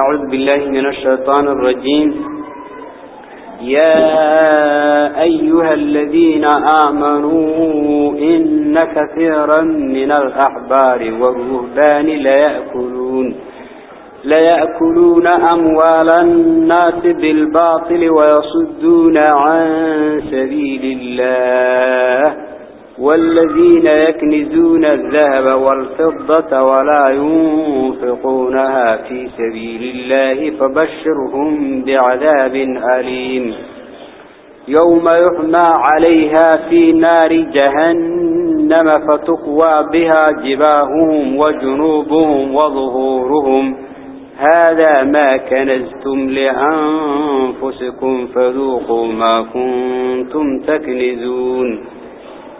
أعوذ بالله من الشيطان الرجيم. يا أيها الذين آمنوا إن كثيرا من الأحبار والرهبان ليأكلون ليأكلون أموال الناس بالباطل ويصدون عن سبيل الله. والذين يكنزون الذهب والفضة ولا ينفقونها في سبيل الله فبشرهم بعذاب أليم. يوم يحمى عليها في نار جهنم فتقوى بها جباههم وجنوبهم وظهورهم. هذا ما كنزتم لأنفسكم فذوقوا ما كنتم تكنزون.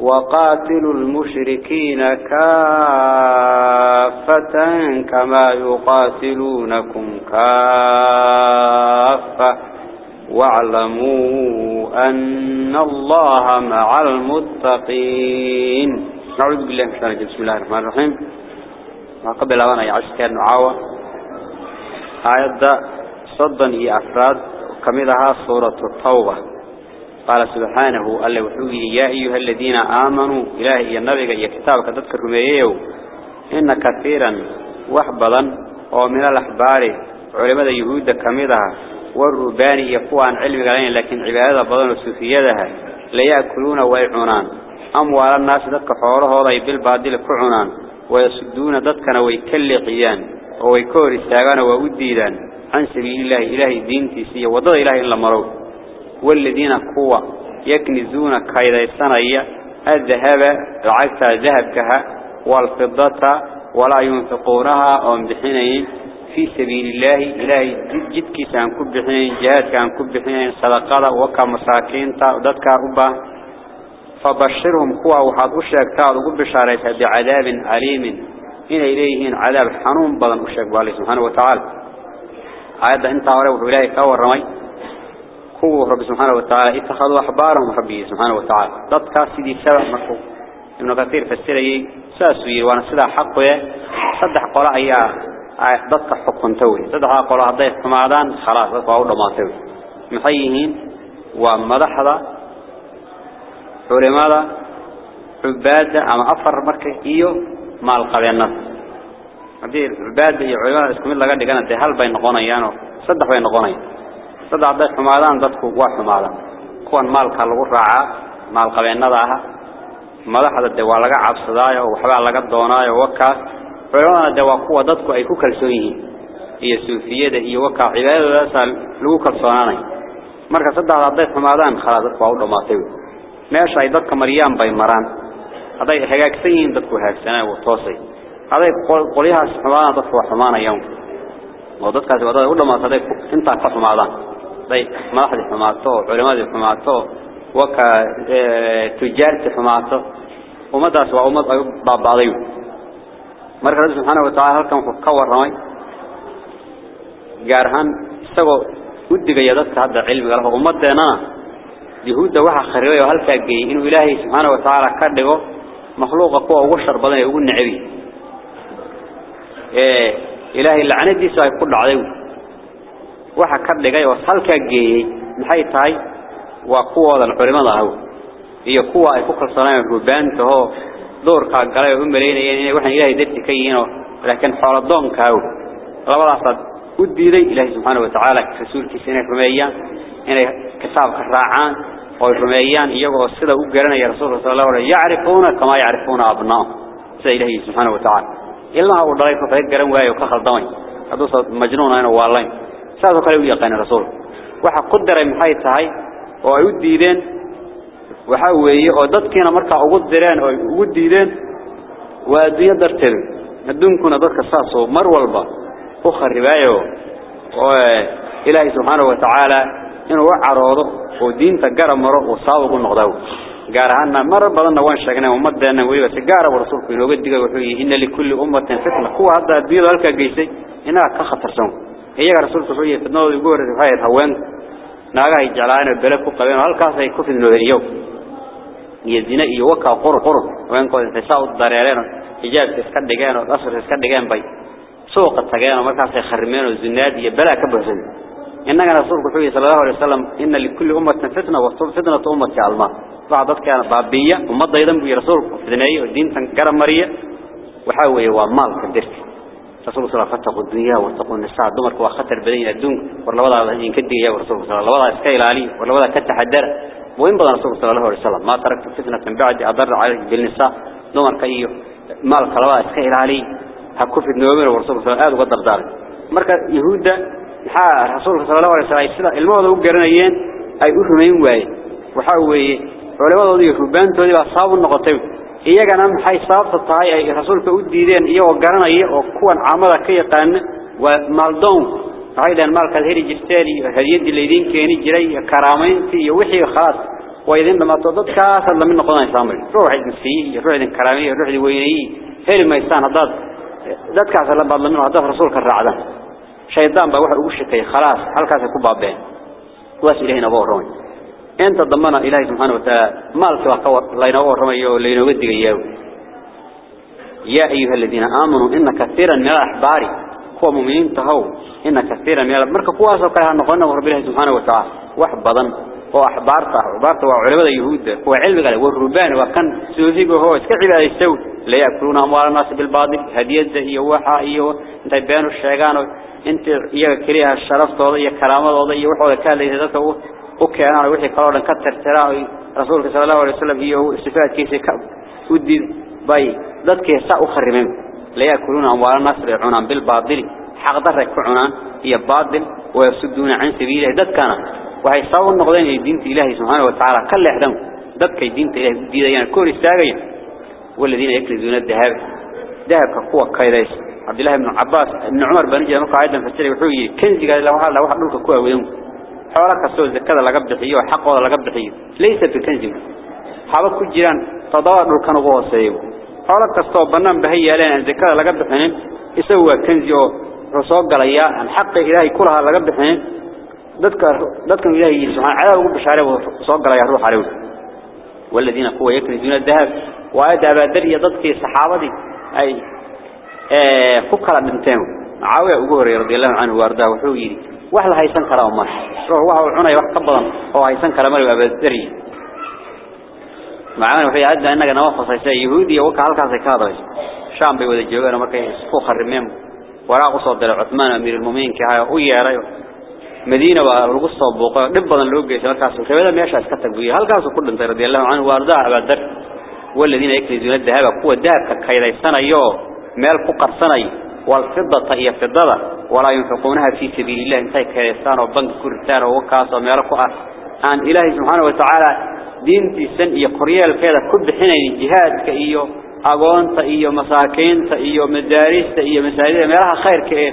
وقاتلوا المشركين كافة كما يقاتلونكم كافة. واعلموا أن الله مع المتقين. نعوذ بالله من الشيطان بسم الله الرحمن الرحيم. قبل أن يعيش كان نعاوة آيات صدا هي أفراد. كمدها سورة التوبة. قال سبحانه ألا وحوه يا أيها الذين آمنوا إلهي النبي يا كتابك تذكر رميه إن كثيرا وحبلا ومن الأحبار علماء يهود كمدها والربان يقوى عن علم غلين لكن عبادة بضن وسوفيتها لا يأكلون ويعنان أموال الناس ذاتك حوله هذا بالبادل كعنان ويصدون ذاتكنا ويكلقيان ويكور استاغان ووديدان. عن سبيل الله إلهي دينتي سي وضد إلهي إلا مروه. والذين قوة يكنزون كيدا السنية الذهب العكس ذهبكها والفضة ولا ينفقونها ومدحينين في سبيل الله. إلهي جد كيسان كبحين جهاد كان صدقاء وكا مساكين وددك ربا. فبشرهم قوة وحاد أشيك وقب بشاريتها بعذاب أليم. إن إليهن عذاب حنون بضن أشيك بالله سبحانه وتعالى. هذا انت أولا إلهي كور رمي كوه رب سبحانه وتعالى اتخذوا أحبارهم ربي سبحانه وتعالى ضدك سيدي سبع مركو ابن كثير فسره ساسوي وأنا سيدا حقه صدح قراء هي ضدك حكم توي صدح قراء ضيف كمادان خلاص ضدك أولا ما توي محيهين ومدحضة علماء عبادة أما أفر مركه إيو مال قبينات هذه عبادة إيو علماء اسكم الله قد قانا دي هل بين نقونيان صدح بين نقونيان dad hadday xumaadaan dadku waa xumaadaan kuwan maalka lagu raacaa maalqabeennada aha madaxda de waa laga cabsadaayo oo waxbaa laga doonaayo wakaas culimadana de waa kuwa dadku ay ku kalsoon yihiin iyo suufiyada iyo wakaa cibaadadoodaasa lagu kalsoonaanay marka saddexda hadday xumaadaan khalaas dadku waa u dhamaatay meesha ay dadka mariyaan bay maraan hadday hagaagsan yihiin dadku hagaagsanaa oo toosay hadday qolyahaas xumaadaan dadku waa xumaanayaan oo dadkaasi wadada u dhamaatay intaa ka xumaadaan day madaxdii xumaato culimadii xumaato waka tujaartii xumaato ummadaas waa ummad ay baabaaday marka rabbi subhanahu wa ta'ala halkan wuxuu ka waramay gaar ahaan isagoo u digaya dadka hadda cilmiga leh ummadeena yahuudda waxa kharibay oo halka geeyay inuu ilaahay subhanahu wa ta'ala ka dhigo makhluuqa kuwa ugu shar badan waxa ka dhigay oo halka geeyay maxay tahay waa kuwoodan culimada ah iyo kuwa ay ku kalsoonayeen rubaanta oo doorka galay oo u maleynayeen inay waxaan ilaahay dadka ka yihiin laakiin xoolo doonka ah labadaas u diiday ilaahay subhanahu wa ta'ala rasuulkiisa inay rumeeyaan inay kitaabka raacaan oo rumeeyaan iyagoo sida u garanaya rasuulka sallallahu alayhi yaarifuuna kama yaarifuuna abnaa sida ilaahay subhanahu wa ta'ala ilmaha uu dhalay wuxuu garan waayo ka khaldamay haduu majnuun waalayn saasoo kale u yaqaan rasuul waxa ku daray maxay tahay oo ay u diideen waxa weeye oo dadkiina markaa ugu direen oo ugu diideen waa adduunyo darteed adduunkuna dadka saasoo mar walba u kharibaayo oo ilaahay subxaanahu wa tacaala inuu u caroodo oo diinta garab maro uu sabab ugu noqdaa قارهنا مرة فتنة هي رسولك وحوي في النور يقول هاي هوان ناقا يجعلان البلد كقبين هلك هاي كفر اليوم يزنا يوكا قر قر وين قد حجاب تسكد جان وأصر تسكد جان بي سوق التجان ومركز يخرمين والزناد يبلا كبرزن إنك رسولك وحوي صلى الله عليه وسلم إن لكل أمة فتنة وفتنة أمة علماء بعض كان بابية ومضى يدم برسول فتنية والدين تنكر مرية وحاول ومال كدرت رسول صلى الله عليه وسلم الدنيا واتقوا النساء. دمرك وخطر بدين الدون ولا وضع إن كدي يا رسول الله عليه وسلم. إسكايل علي ولا وضع كتحدر وين بدأ رسول صلى الله عليه وسلم. ما تركت فتنة بعد أضر عليه بالنساء. دمرك أيه مال كلوا إسكايل علي هكوف النومر ورسول صلى الله عليه وسلم. قدر ذلك. مركز يهودا حا رسول صلى الله عليه وسلم الموضوع وقرنيين أي أفهمين واي. culimadoodii iyo rubaantoodii baa sabab u noqotay iyagana maxay sababta tahay ay rasuulka u diideen iyagoo garanaya oo kuwan caamada ka yaqaan waa maaldoon waxay dhahan maalkaad heli jirteen iyo hadiyadii laydin keeni jiray iyo karaamayntii iyo wixii khalaas way idin dhamaato dadkaas la mid noqonaysaa mar ruux idin siiyay iyo ruux idin karaamay ruux idin weynay heli maysaan haddaad dadkaas la badlamin haddaad rasuulka raacdan shaydaan baa waxa ugu shakay khalaas halkaas ku baabeen waas ilaahina boo roon أنت ضمنا إلهي سبحانه وتعالى. مالك وقوة لينا ورمي ولينا ودق إياه يا أيها الذين آمنوا إن كثيرا من الأحبار هو مؤمنين تهو. إن كثيرا من الأحبار كواس وكلها نقولنا ورب الله سبحانه وتعالى. وحبضا هو أحبارته أحبارته وعلماء يهود. هو علم قال والربان وكان سوزيق وهو اسكعب على السوء. لا يأكلون أموال الناس بالباطل. هدية هي وحا أنت بيانوا الشيغان أنت إياك كريها الشرف توضي كرامة توضي وحوة كان ليس ذاته. وكان وحي قرارا كتر ترى رسولك صلى الله عليه وسلم هي استفاد كيس ودي باي ضد كيسا أخرمين لا يأكلون أموال الناس ريعون بالباطل حق ضرك عنان هي باطل ويفسدون عن سبيله ضد كان وهي صور النقدين دين إلهي سبحانه وتعالى كل إحدام ضد كي دين إلهي دي يعني كل استاجين والذين يكنزون الذهب ذهب كقوة كيريس عبد الله بن عباس بن عمر بن جابر قاعدا السري وحوي كنزي قال واحد لو واحد دولك كوه ويوم حوالا كسو زكاد لغا بخيو وحقودا لغا بخيو ليس بكنزم حوالا كو جيران تضاد ركن غوسيو حوالا كسو بنان بهي يالين زكاد لغا بخين اسو كنزيو رسو غليا ان حق الهي كلها لغا بخين ددك ددكن الهي سبحان علا لو بشاري و سو غليا روح عليو والذين قوه يكنزون الذهب وادى بدري ضدك صحابتي اي ا فكر من تيم عاوي اوغور رضي الله عنه واردا وحو وأرضاه وحويري وحلا هيسن كلام ما روح وحو عنا يوح قبضا هو هيسن كلام ما بدري معانا وحي عدنا إنك نوافص هيسا يهودي وكا هلكا زكاة شام بيوذي الجوغان ومركا يسفو خرمين وراء قصة دل عثمان أمير المؤمنين كهاي. ويا مدينة والقصة بوقا دبضا لوجيس هلكاس وكذا ميشا اسكتك بيه هلكاس كل انت رضي الله عنه؟ وأرضاه بدر والذين يكنزون الذهب قوة الذهب كيدا السنة يو. مال فقر سنة والفضة هي فضة ولا ينفقونها في سبيل الله. انتهي كيسان وبنك كرتان ووكاس وميركو عن إلهي سبحانه وتعالى دينتي سن إيا قريال كذا كل حين الجهاد كإيو أغونتا إيو مساكينتا إيو مدارستا إيو مساجدة ميرها خير كإيه.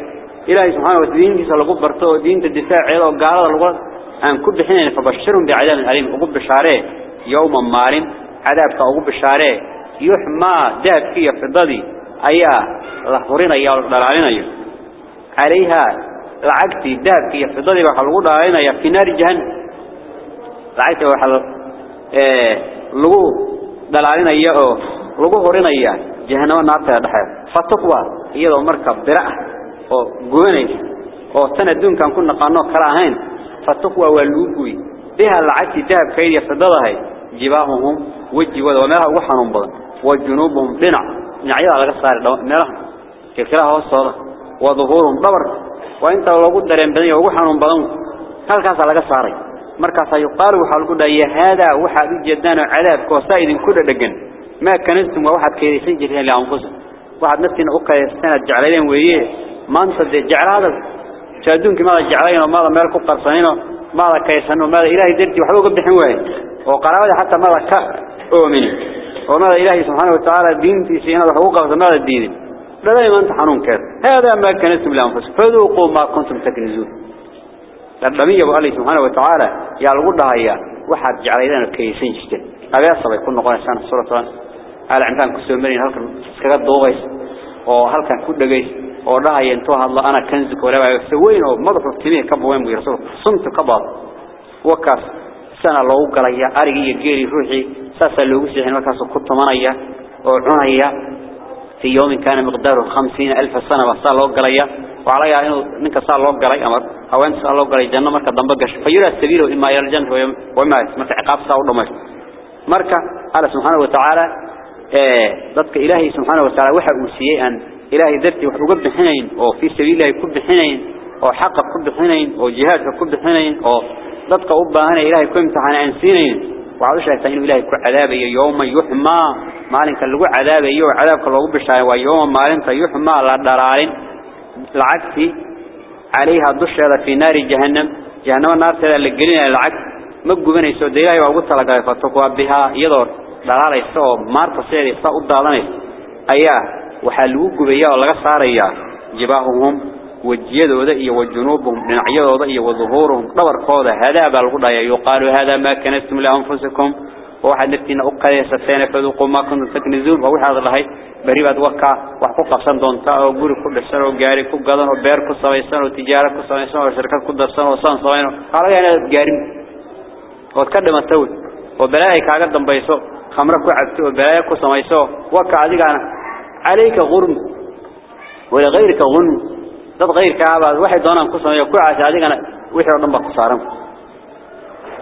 إلهي سبحانه وتعالى دينتي سلقوا برتو دينت الدفاع عيضا وقالوا لغوات أن كل حين فبشرهم بعذاب أليم. أقول بشاريه يوما مارم عذابك أقول بشاريه يحمى داب فيه في لحورين أيها دلالين عليها لعقتي داب فيه في الضدي وحلقوا دلالين في نار جهنم لعقتي وحل إيه لغو دلالين أيها لغو هورين أيها جهنم نارتها دحيا فتقوى iyadoo marka bira oo goonaysa oo tan adduunkan ku naqaano kala ahayn fataqwa waa lagu gooy biha lacagti dahabkeed iyo fidadahay jibaahuhum meelaha ugu xanuun badan wa junubuhum dhinac نعيا على قصار دو نره كل كلا هو صار وظهورهم دبر وإنت لو قد درين بني وحنا نبلون هل كاس على قصاري مركز يقال وحال قد هذا وحد جدنا على كوسايد كل دقن. ما كنتم وحد كيرسين جرين لأنفس. وحد نتين أقى سنة جعلين ويه ما نصد جعل هذا؟ شادون كمال جعلين وما لا ملك قرصين وما لا كيسان وما لا إلهي درتي وحلو قد حوين وقرابة حتى ما كأ. أؤمنين صنع إلهي سبحانه وتعالى دين تسيين الحقوق فما الدين؟ لا دائما تحنون كذا هذا ما كنتم لأنفسكم فذوقوا ما كنتم تكنزون. لبمية أبو علي سبحانه وتعالى يا الغدى هيا. واحد جعله إذن الكيسين جدا. أبي أصبا يقول نقول السنة الصورة طوان أهل عمثان كسو مرين هل كان سكتات دوغيس؟ وهل كان كودا قيس ورها ينتوها الله أنا كنزك ولا يفتوين ومضف الفتمية كبوين بي رسوله صنت كباب وكاس. سنة لو قليا أرجي جيري روحي ساسا لو سيحن وكاس كنت منايا وعنايا في يوم كان مقداره خمسين ألف سنة وصار لو قليا وعليها إنه منك صار لو قلي أمر أو أنت صار لو قلي جنة مركا دنبقش فيرى السبيل إما إلى الجنة وما مركا عقاب صار دمش مركا على سبحانه وتعالى ضدك إلهي سبحانه وتعالى وحق وسيئا إلهي ذرتي وحق بحنين أو في سبيل الله يكب بحنين أو حق كب بحنين أو جهاد كب بحنين أو ضدك أبا هنا إلهي كم امتحان عن سنين وعلوش إنه إلهي كل عذاب يوم يحمى مالك اللي عذاب يوم عذاب كله بشاي ويوم مالك يحمى على الدرارين العكس عليها ضشة في نار جهنم جهنم النار ترى اللي جرينا العكس مجبنا يسود إلهي وقلت لك فتقوى بها يدور دلال يسوع مارت سير يسوع الضالين أيها وحلوق بيا ولا صاريا جباههم وجيدودا إيه وجنوبهم نعيدودا إيه وظهورهم دور قوضة هذا بالغدا يقال هذا ما كنتم لأنفسكم وواحد نفتينا أقل يسفين فذوقوا ما كنتم تكنزون وواحد هذا الله بريبات وكا وحقوق قصان دونتا وقوري كل سنة وقاري كل قدن وبير كل سويسان وتجارة كل سويسان وشركات كل درسان وصان سوينو قالوا يعني قارين وتكلم التوي وبلاهي كاقد دنبيسو خمرك وعبتو وبلاهي كل سويسو وكا عديق عليك غرم ولغيرك غرم dad غيرka abaad waxay doonaan ku sameeyo ku caas adigana wixii oo dhan ba ku saaran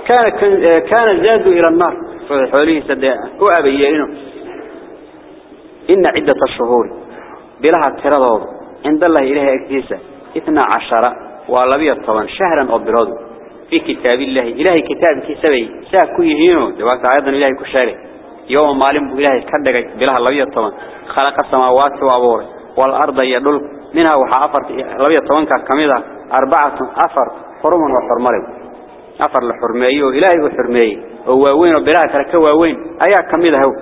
kana kana zaadu ila an-nar xoolihi sadaa ku abayeeno inna iddat ash-shuhur bilaha tiradooda inda Allah ilaahay agtiisa 12 wa 12 shahran oo bilood fi kitaabillahi ilaahay kitaabkiisa bay saa ku yihiino jawaabta aayadan ilaahay ku sheegay يوم مالين بو إلهي كدغي بلها لبيه طبعا خلق السماوات وابور والأرض يدل منها وحا أفر لبيه طبعا كميدة. أربعة أفر حرم وحرمالي أفر لحرمية إلهي وحرمية. وواوين وبلها كلك واوين. أيها كميدة هو.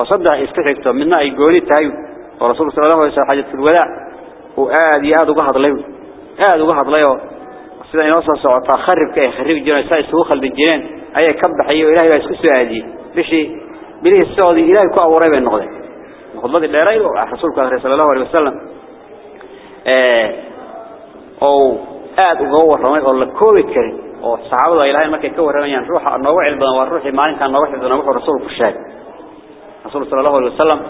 وصدق استحقته منا يقولي تايو. ورسول صلى الله عليه وسلم حاجة في الوداع. وآد يآد وقهد ليه آد وقهد ليه sida inoo soo socota kharibka ay kharib jireen say soo khaldi jireen ayay ka baxay ilaahay baa isku soo aadiyay bishii bilih oo aad uga waramay oo la koobi karin oo saxaabada ilaahay markay ka waramayaan ruuxa nooga cilmi badan waa ruuxii maalinka nooga cilmi badan wuxuu rasuulku sheegay rasuul sallallahu alayhi wasallam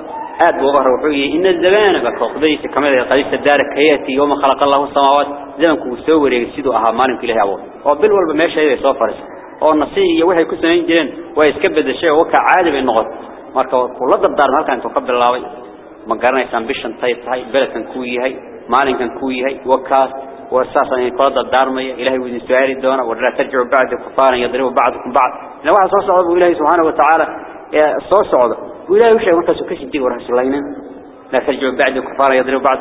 aad buu uga ruuxiyay in zamana baka qadaysi kamida qadaysa daarakayati yawma khalaqa Allahu samawati zamanku soo wareegay sidoo ahaa maalinka ilaahay abuur oo bil walba meesheeda soo farisay oo nasiib iyo waxay ku sameyn jireen way iska bedeshay oo ka caadi bay noqotay marka kula dardaarmo halkan intuu ka bilaabay ma garanaysaan bishan tay tahay beledkan ku yahay maalinkan ku yahay wakaas واساسا يقول الدارمية إلهي وذي سؤالي الدونة ولا ترجعوا بعد كفارا يضربوا بعضكم بعض لو واحد صوص عضو إلهي سبحانه وتعالى صوص عضو وإلهي وشيء وانت سكش الدين ورحس اللينا لا ترجعوا بعد كفارا يضربوا بعض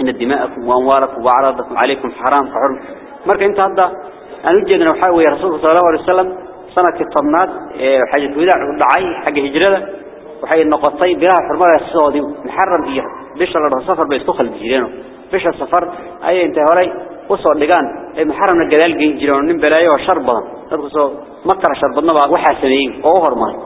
إن دماءكم وأموالكم وأعراضكم عليكم حرام فحرم مركا انت هذا أنا وجدنا وحاوي رسول صلى الله عليه وسلم سنة الطمنات حاجة وداع ودعي حاجة هجرة. وحي النقطي بها حرمها السعودي محرم إياه ليش الله سفر بيستخل بجيرانه بيش السفر أي انت هوري وصل لقان أي محرم الجلال جيرانه نم بلايه وشر بدن تدخل مكر شر بدن بقى وحاسنين أوهر ماي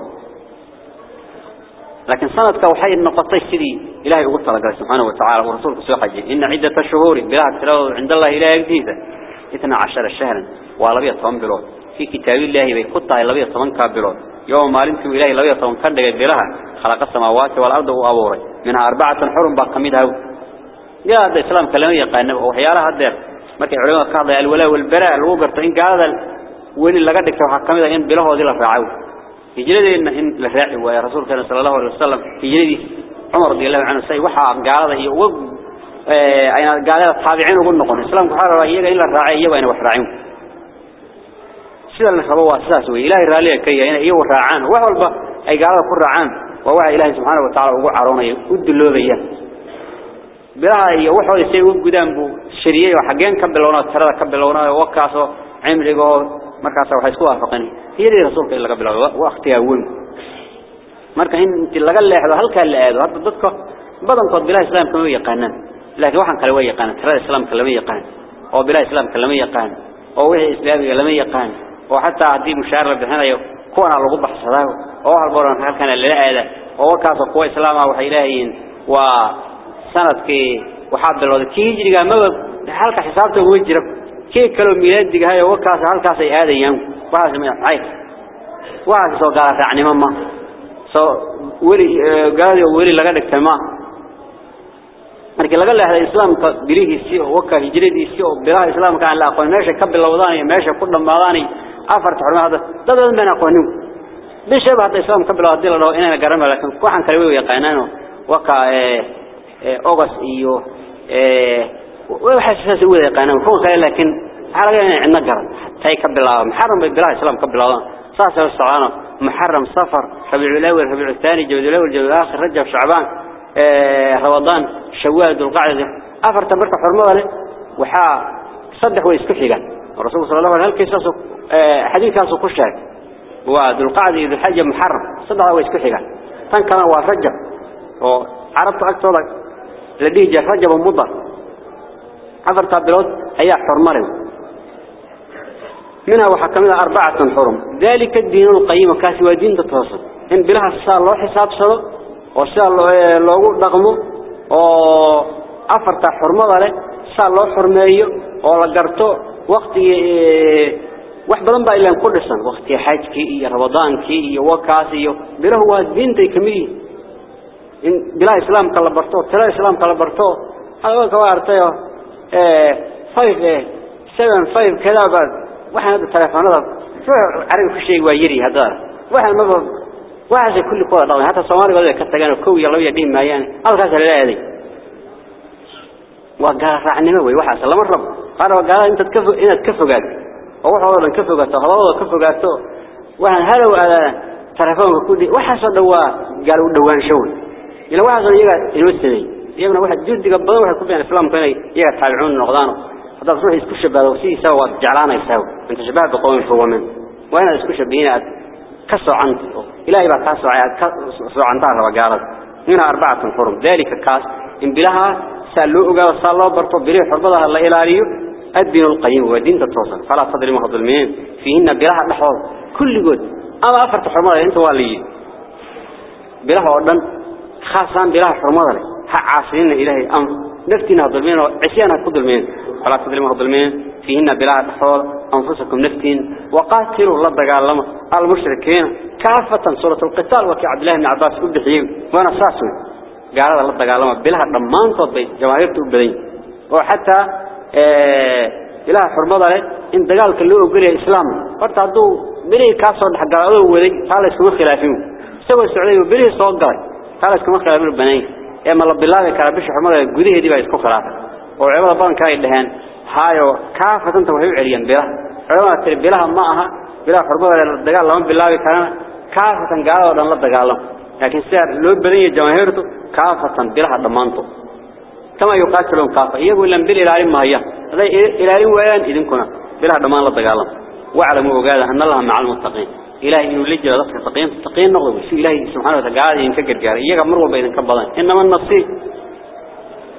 لكن سنة كوحي النقطي سيدي إلهي قلت لك سبحانه وتعالى ورسولك سوحي إن عدة الشهور بلا عند الله إلهي جديدة. 12 شهرا. ولبيه طبعا بلود في كتاب الله بيقطع لبيه طبعا كابلود يوم مالنت إلهي لبيه طبعا كدق بلها خلق السماوات والأرض وأبوري منها أربعة حرم باقميدها يا هذا الإسلام كلامي يقان وحيالها الدير markay culimada ka hadlayaan walaa wal baraa lagu garto in gaalada weyn laga dhigto waxa kamid ah in bilahoodii la raaco hijradeena in la raaci waayo rasuulka sallallahu alayhi wasallam hijradii Umar radiyallahu anhu say waxa gaalada iyo wag ee ayna gaalada taabiciin ugu noqon islaamku waxa rabaa iyaga in la raaco iyaga in wax raacin sida la rabo waa sidaas weey ilaahay raaliga ka yahay inay iyagu raacaan wax walba ay gaalada ku raacaan waa waxa ilaahay subhanahu wa ta'ala ugu caroonayo u diloobaya bilaha iyo waxooda say u gudaan buu shariyay oo xageen ka bilowna tirada ka bilowna oo waqaaso cimrigo markaas waxay isku waafaqeen hiyadii rasuulka in laga bilaabo waqtiga weyn marka in laga leexdo halka la aado hadda dadka badankood bilaha islaamka ma yaqaanaan laakiin waxaan kale way yaqaan tirada islaamka lama yaqaan oo bilaha islaamka lama yaqaan oo wixii islaamiga lama yaqaan oo hatta hadii mushaar la bixinayo kuwana lagu baxsadaa oo halboran halkan la aada oo kaas kuwa islaama waxa ilaahiin waa sanadkii waxa bilowday kii hijriga ma halka xisaabta ugu jira kii kale miilaadiga hay oo kaas halkaas ay aadayaan waxa ma ay waxa soo gaar raacnimo ma soo wali gaari wali laga dhigtay ma markii laga leexday islaamka bilihiisi oo waka hijradiisi oo bilaha islaamka aan la aqoon meesha ka bilowdaan iyo meesha ku dhamaadaan عفر حرم هذا. ده من قانون ليش شبه الإسلام قبل أدلة لو إنا جرمنا لكن كل حن كريوي قانونه إيه، وقع إيه، أغس إيوه إيه، وحش ناس يقول قانون فهو لكن على غيرنا عندنا جرم تاي قبل محرم بالبلاء الإسلام قبل الله. صار سر محرم صفر. ربيع الأول ربيع الثاني جبل الأول جبل الآخر رجب شعبان رمضان شوال القعدة. عفر تمرق حرمة. وحا صدق ويسكت قال الرسول صلى الله عليه وسلم هل كيسوس حديث كاسو كشاك وذو القعدة ذو الحجة محرم. صدق ويسكحيقا فان كان هو رجب. وعربت أكثر لديه جاء رجب ومضر أفرت بلود هي حرمة له منها وحكمنا أربعة حرم. ذلك الدين القيم كاسي ودين تتوصل. إن بلها السال الله حساب صدق sida loogu dhaqmo oo afarta xurmada leh sida loo xurmeeyo oo la garto waqtiga wax badan baa ilaan ku dhisan waqtiga xajki iyo ramadaankii iyo wakaas iyo bilahu waa diinta kamid in bilaha islaamka la barto tala islaamka la barto hada ka waartayo ee 5 ee 7 5 kada ba waxaan telefoonada carabi ku sheeg waa yiri hada waxaan ma waxaas kulli kooda dhaqan hata Soomaaliga ka tagaan koow iyo laba yadhin maayaan halkaas la leeyahay waa gaar raacnimo way waxaas lama rabo qaar waa gaar inta ka inaad ka fogaad وحوله كفقته كفوا كفقته واحد هلا وعلى تلفون كودي وحش دوا قالوا دوان شون. إلى واحد يقعد يمثلي يمنا واحد جد قبضه واحد كوب يعني فيلم كذي يقعد طالعون نقدانه هذا صروح يسكش بالوسي سوى جعلانه يسوى أنت شباب بقوم فوق من. وأنا يسكش بهنا كسر عنده إلى يبى كسر عيال كسر عن طاره وقالت هنا أربعة فرم ذلك كاس. إن بلاها سلوا وقال صلوا برتو بريح ربضها الله إلى الدين القيم ودين تتوصل فلا تدري ما الظلمين فيهن بلها الحوض كل جود أما أفرت حرمضها أنت والي. بلها أردن خاصا بلها حرمضها عاصرين إلهي أم. نفتنا الظلمين وعسيانها كظلمين فلا تدري ما الظلمين فيهن بلاد الحوض أنفسكم نفتين وقاتلوا الله دقالما المشركين. كافة سورة القتال وكي عبد الله بن عباس أبدحيهم وأنا ساسوي قال الله دقالما ilaah xurmada leh in dagaalka loo ogolyahay islaamka horta hadduu berihii kaa soo dhexgalay adoo waday taa la iskuma khilaafin. Isagoo socday oo berihii soo galay taa la iskuma khilaafin banayn. Ee ma la bilaabi karaa bisha xurmada gudaheedii baa isku khilaafay. Oo culimada badanka ay dhaheen hayo kaafatanta waxay u celiyeen bilaha. Culimada tiri bilaha ma aha bilaha xurmada leh dagaal lama bilaabi karana. Kaafatan gaalada oo dhan la dagaalamo. Laakiin sida loo badan yahay jamaahiirtu kaafatan bilaha dhammaantood. كما يقاتلون كافة يقول لهم بلا إلهي ما هي. هذا إلهي ويان إذن كنا. بلاها ضمان لا دقالهم واعلموا وقال أن الله مع المتقين. إلهي إنه لجل ذلك تقين تقين نغضب. في إلهي سبحانه وتعالى ينكجر جاري. إيقا مروا بين كبضان إنما النصيب.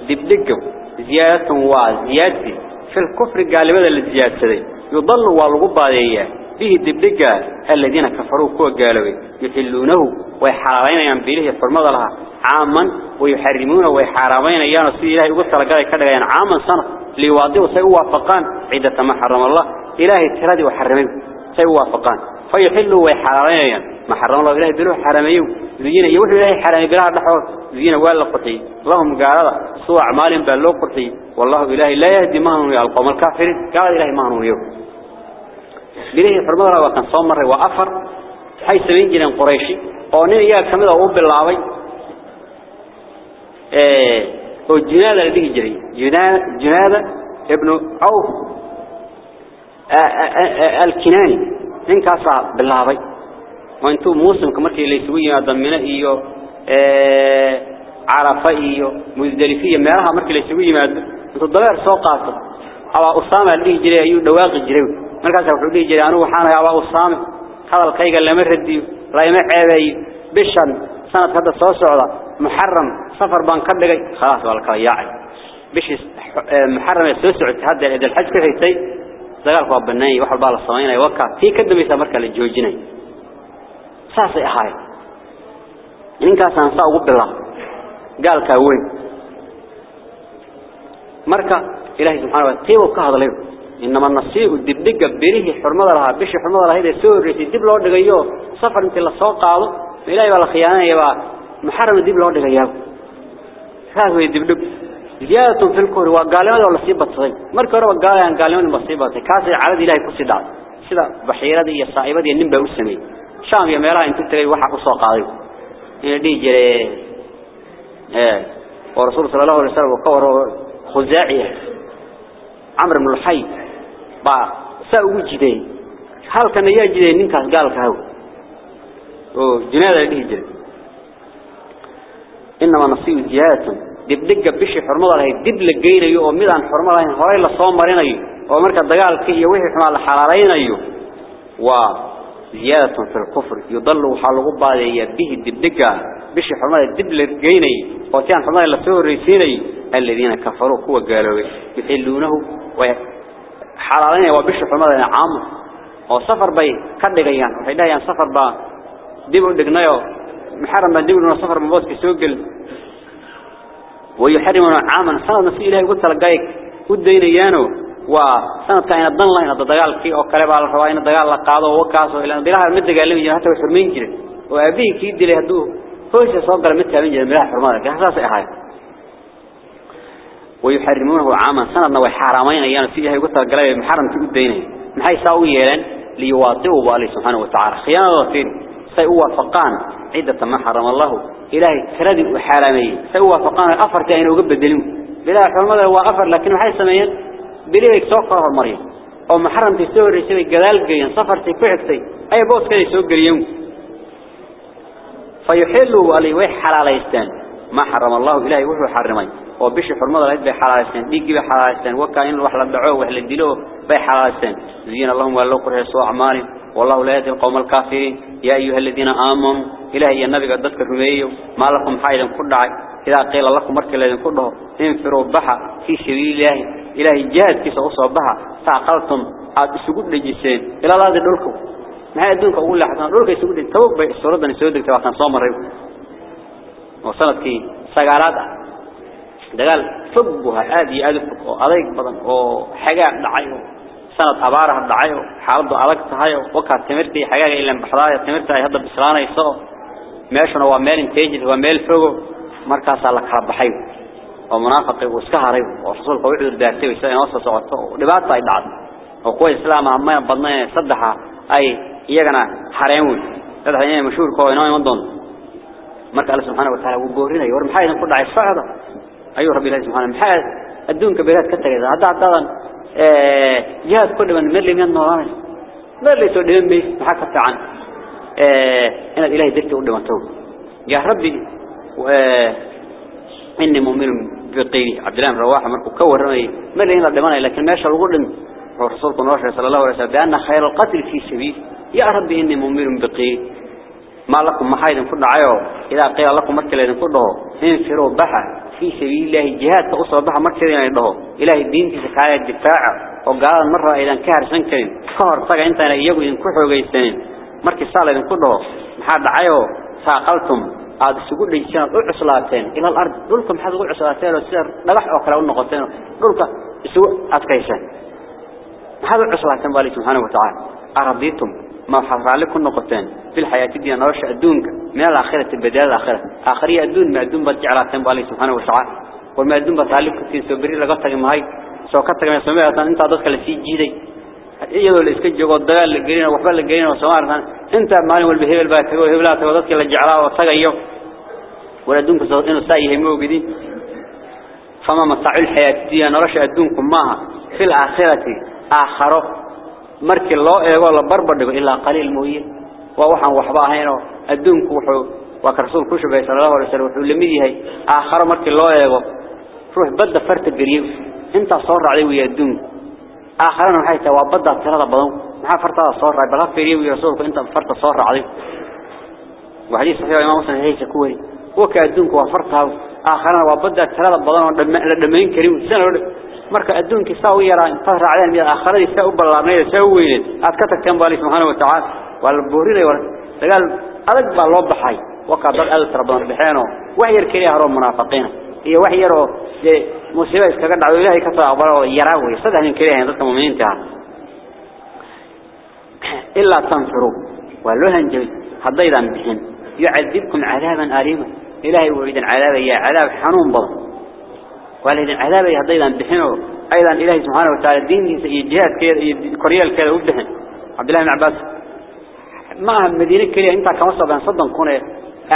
دبدقوا زيادة وزيادة في الكفر قال لماذا الزيادة يضل والغبادية به الدبدقة الذين كفروا كوا قالوا يحلونه. ويحرمين ينبيله. فرمض لها. عاما ويحرمون ويحرمين. يانا سيدي إلهي ترى قال كذا يعني عاما سنة ليواضعوا سيوافقان عدة ما حرم الله. إلهي ترادي وحرمين سيوافقان فيحلوا ويحرمين. ما حرم الله إلهي بلوح حرميه. ذينا يوحي إلهي حرمي بلاه دحوه ذينا ولا قطعي اللهم قال سوى أعمال بلو قطعي والله إلهي لا يهدي مهنون يا القوم الكافرين قال إلهي مهنون يوم بليه فرمض الله وكان صومر وأفر. حي سبين جنان قريشي. ونين إياه كمدا اللعبي إيه والجنادة اللي جري. جنادة ابن عوف. الكناني. إن كاسا باللعبي وانتو موسم كمركي اللي يسوي ضمنا إيو إيه عرفة إيو مزدلفية. مالها مركي اللي يسوي مادة انتو الضبير سوقاته أبا أسامة اللي جري أيو دواقي جري markaas wuxuu dhigi jiray anigu waxaan ahay abaa usaame hadalkayga lama radiyo layma ceebeeyo bishan sanad hadda soo socda muharram safar baan ka dhigay khalaas waa la kala yaacay bishii muharram ee soo socotay hadda idil xaj ka xigtay dagaalku waa banaayay wax walba la sameeyay waka tii ka dambaysa marka la joojinay saasay ahaay ninkaasaan saa ugu bilaa gaalkaa weyn marka ilaahay subxaana wa tiibu ka hadlay inama nasii'u dibdhiga birihii xurmada lahaa bishii xurmada lahayd ee soo horreysay dib loo dhigayo safar intii la soo qaado ilaahay baa la khiyaanaya baa muxaram dib loo dhigayaa badsaday markii horeba gaalayaan gaalimada la sii badsaday kaasay calada ilaahay ku sii dhacday sida baxiiradii iyo saaibadii nin baa u sameeyey shaam iyo meelaha intuu tagay waxa u soo qaaday in dhigi jiray ee oo rasuul sallallahu alayhi wasallam ka waro khuzaaciya amr ibn al-hayy ba saa ugu jiday halkan ayaa jiday ninkaas gaalka ah oo jinaada dhigi jiray إنما نصيب جهات دبلجة بشي حرمضة لهي. دبلجة إليه وميدان حرمضة لهي. هراي لصومرين أيه ومركة دقال كي يوهي حمال الحرارين أيه وزيادة في الكفر. يضل حلق بعد يبيه دبلجة بشي حرمضة. دبلجة إليه وكان حرمضة لصومرين أيه الذين كفروا هو قالوا يحلونه. وحرارين أيه وبشي حرمضة عام وصفر بي. كان لغيان وحيدا يعني صفر با دبلجة محرم من دبل سفر من بوسك سوقل ويحرمون عاما. سنة نسي إلهي قلت لقايك ودين إيانو وسنة كان الضن إن الدقال كي أو كلاب على الرواية إن الدقال لقاضه ووكاسه إلا أن دلها المدى قال لي حتى وحرمين جري وأبيه كي يدي لهدوه فوش يصدر المدى من جري ملاح حرمانك أحساس إحاي ويحرمونه عاما. سنة نوي حرامين إيانو في إلهي قلت لقايك محرم تقدينه محاي ساوي يلان ليواطئوا بالله سبحانه وتعالى. خيانة فين سيوافقان. عدة ما حرم الله. إلهي كردي وحرامي سيوافقان أفر كأنه قبل دليم بلا حرمة هو أفر لكن حي سمين بليك سوقر المريم أو محرم تسوي رسوي جلال جيان سفر تكوحكتي أي بوس كده يسوق اليوم فيحلوا عليه وحلال يستان. ما حرم الله إلهي وحو حرمي. وبش الله يدبي حلال يستان. بيجي بحلال يستان. وكاين وحلا الدعوه وحلا الدلوة بي حلال يستان. زين اللهم ولو قرها سوء أعمالهم والله لا يهدي القوم الكافرين. يا أيها الذين آمنوا إلهي النبي قد ذكر رميه ما لكم حائلا كل إذا قيل لكم مركز لذين كله انفروا بحا في سبيل الله. إلهي جهد كيس أصاب بحا تعقلتم عاد السجود لجسين إلى الله دلكم ما يدونك أقول لحظة. دلك يسجود التوب السورة أن يسجود التوب كان صامر وصلت كي. سجالات دقال فبها هذه أدفك وأضيق بدن وحاجة دعيه سنة أبارها الدعاية حالده ألقت هاي وكا تمرتي حاجة إلا بحضايا تمرتي هذا بسلانة يسوء. ماشنا هو مال انتاجد هو مال فوقه. مركز على كرب حيو. ومنافق وسكهري ورسول قوي الدارتي ويسأل نص سعته ولبعض طيب عاد. وقوي الإسلام عما بدنا صدحها أي يجنا حرامون هذا يعني مشهور قوي من ضمن مركز سبحانه وتعالى وبورنا يورم حاجة نقول عيش فهذا أيها ربي الله سبحانه. محاج الدون كبيرات كتر إذا هذا جهاز كل من مر من النوران مر لي سودين بيس محكت عن إن الإله درت قدام توب يا ربي إني مؤمن بقيني عبد الله بن رواحة مركو كور رمي مر لي هنا لكن ما شاء الله رسولكم الله صلى الله عليه وسلم بأن خير القتل في سبيل. يا ربي إني مؤمن بقيني ما لكم محايد كل عيو. إذا قيل لكم لذين كله إنفروا بحا في سبيل الله جهاد تقصر بحا مركز لذين يضهوا إلهي الدين تسكاية الدفاع. وقال مرة إذا كهر سنكرين. كهر طقع إنت يقول إذن كحوا جيستين مركز صالة لذين كله. محاد عيو. ساقلتم. هذا السجود لجسان عصلاتين. إلى الأرض. دولكم حذقوا عصلاتين وسير نبح أكلا ونقطين دولك سوء أتكيسان هذا عصلاتين بالي سبحانه وتعالى. أرضيتم. ما حصل لكم نقطتين. في الحياة دي أنا رش أدونك. ما الآخرة البداية الآخرة. آخرية أدون ما أدون بدي على تنب علي سبحانه وتعالى. وما أدون بسال لكم في سبري لقطة جم هاي سو قطة جم سمعي أصلا أنت عدوك لسي جيدي. إيه لو لسكت جو قد قال الجرين وحبل الجرين وسمار أصلا. أنت ما نقول به البيت هو هبلا تقدر كلا جعلا وصقيه ولا أدون بسال إنه سايه مو بدي فما مصاعل الحياة دي أنا رش أدونكم ماها في الآخرة آخره. Markii loo eego la barbar dhigo ilaa qaliil mooyee waa waxaan waxba ahayn oo adduunku wuxuu waa ka rasuulku shubay sallallahu alayhi wasallam wuxuu lamid yahay aakharo markii loo eego ruux badda farta gariyo inta soo raacday wiya adduunku آخرنا waxay tahay waa badda tirada badan maxaa fartada soo raacay bal fiiriyo rasuulku inta farta soo raacday ku wari waka adduunku waa fartaa آخرنا waa badda tirada badan oo la dhameyn karin sanad marka adduunki saa u yaraa inta raacdeen mid aakhiradii saa u ballaarnay saa u weyneed aad ka tagteen baa subhanahu wa ta'ala wal buurinay wal dagaal أدق بالله بحي وقد أدت ربنا بحينه وحير كريه هرو منافقين هي وحيرو مصيبة إسكاقر دعوه إلهي كتب أقبله يراوي صدق من كريه ضدك مؤمنين تها إلا تنفروا ولوهن جوي هضيدا بحين يعذبكم عذابا أليما إلهي وعيدا عذابا يا عذاب حنون بضن ولهذا عذابا هضيدا بحينه. أيضا إلهي سبحانه وتعالى الدين يجهاد كوريال كذا وبحن عبد الله بن عباس. ما مدينة كريه إنت كما صبان صدن كونه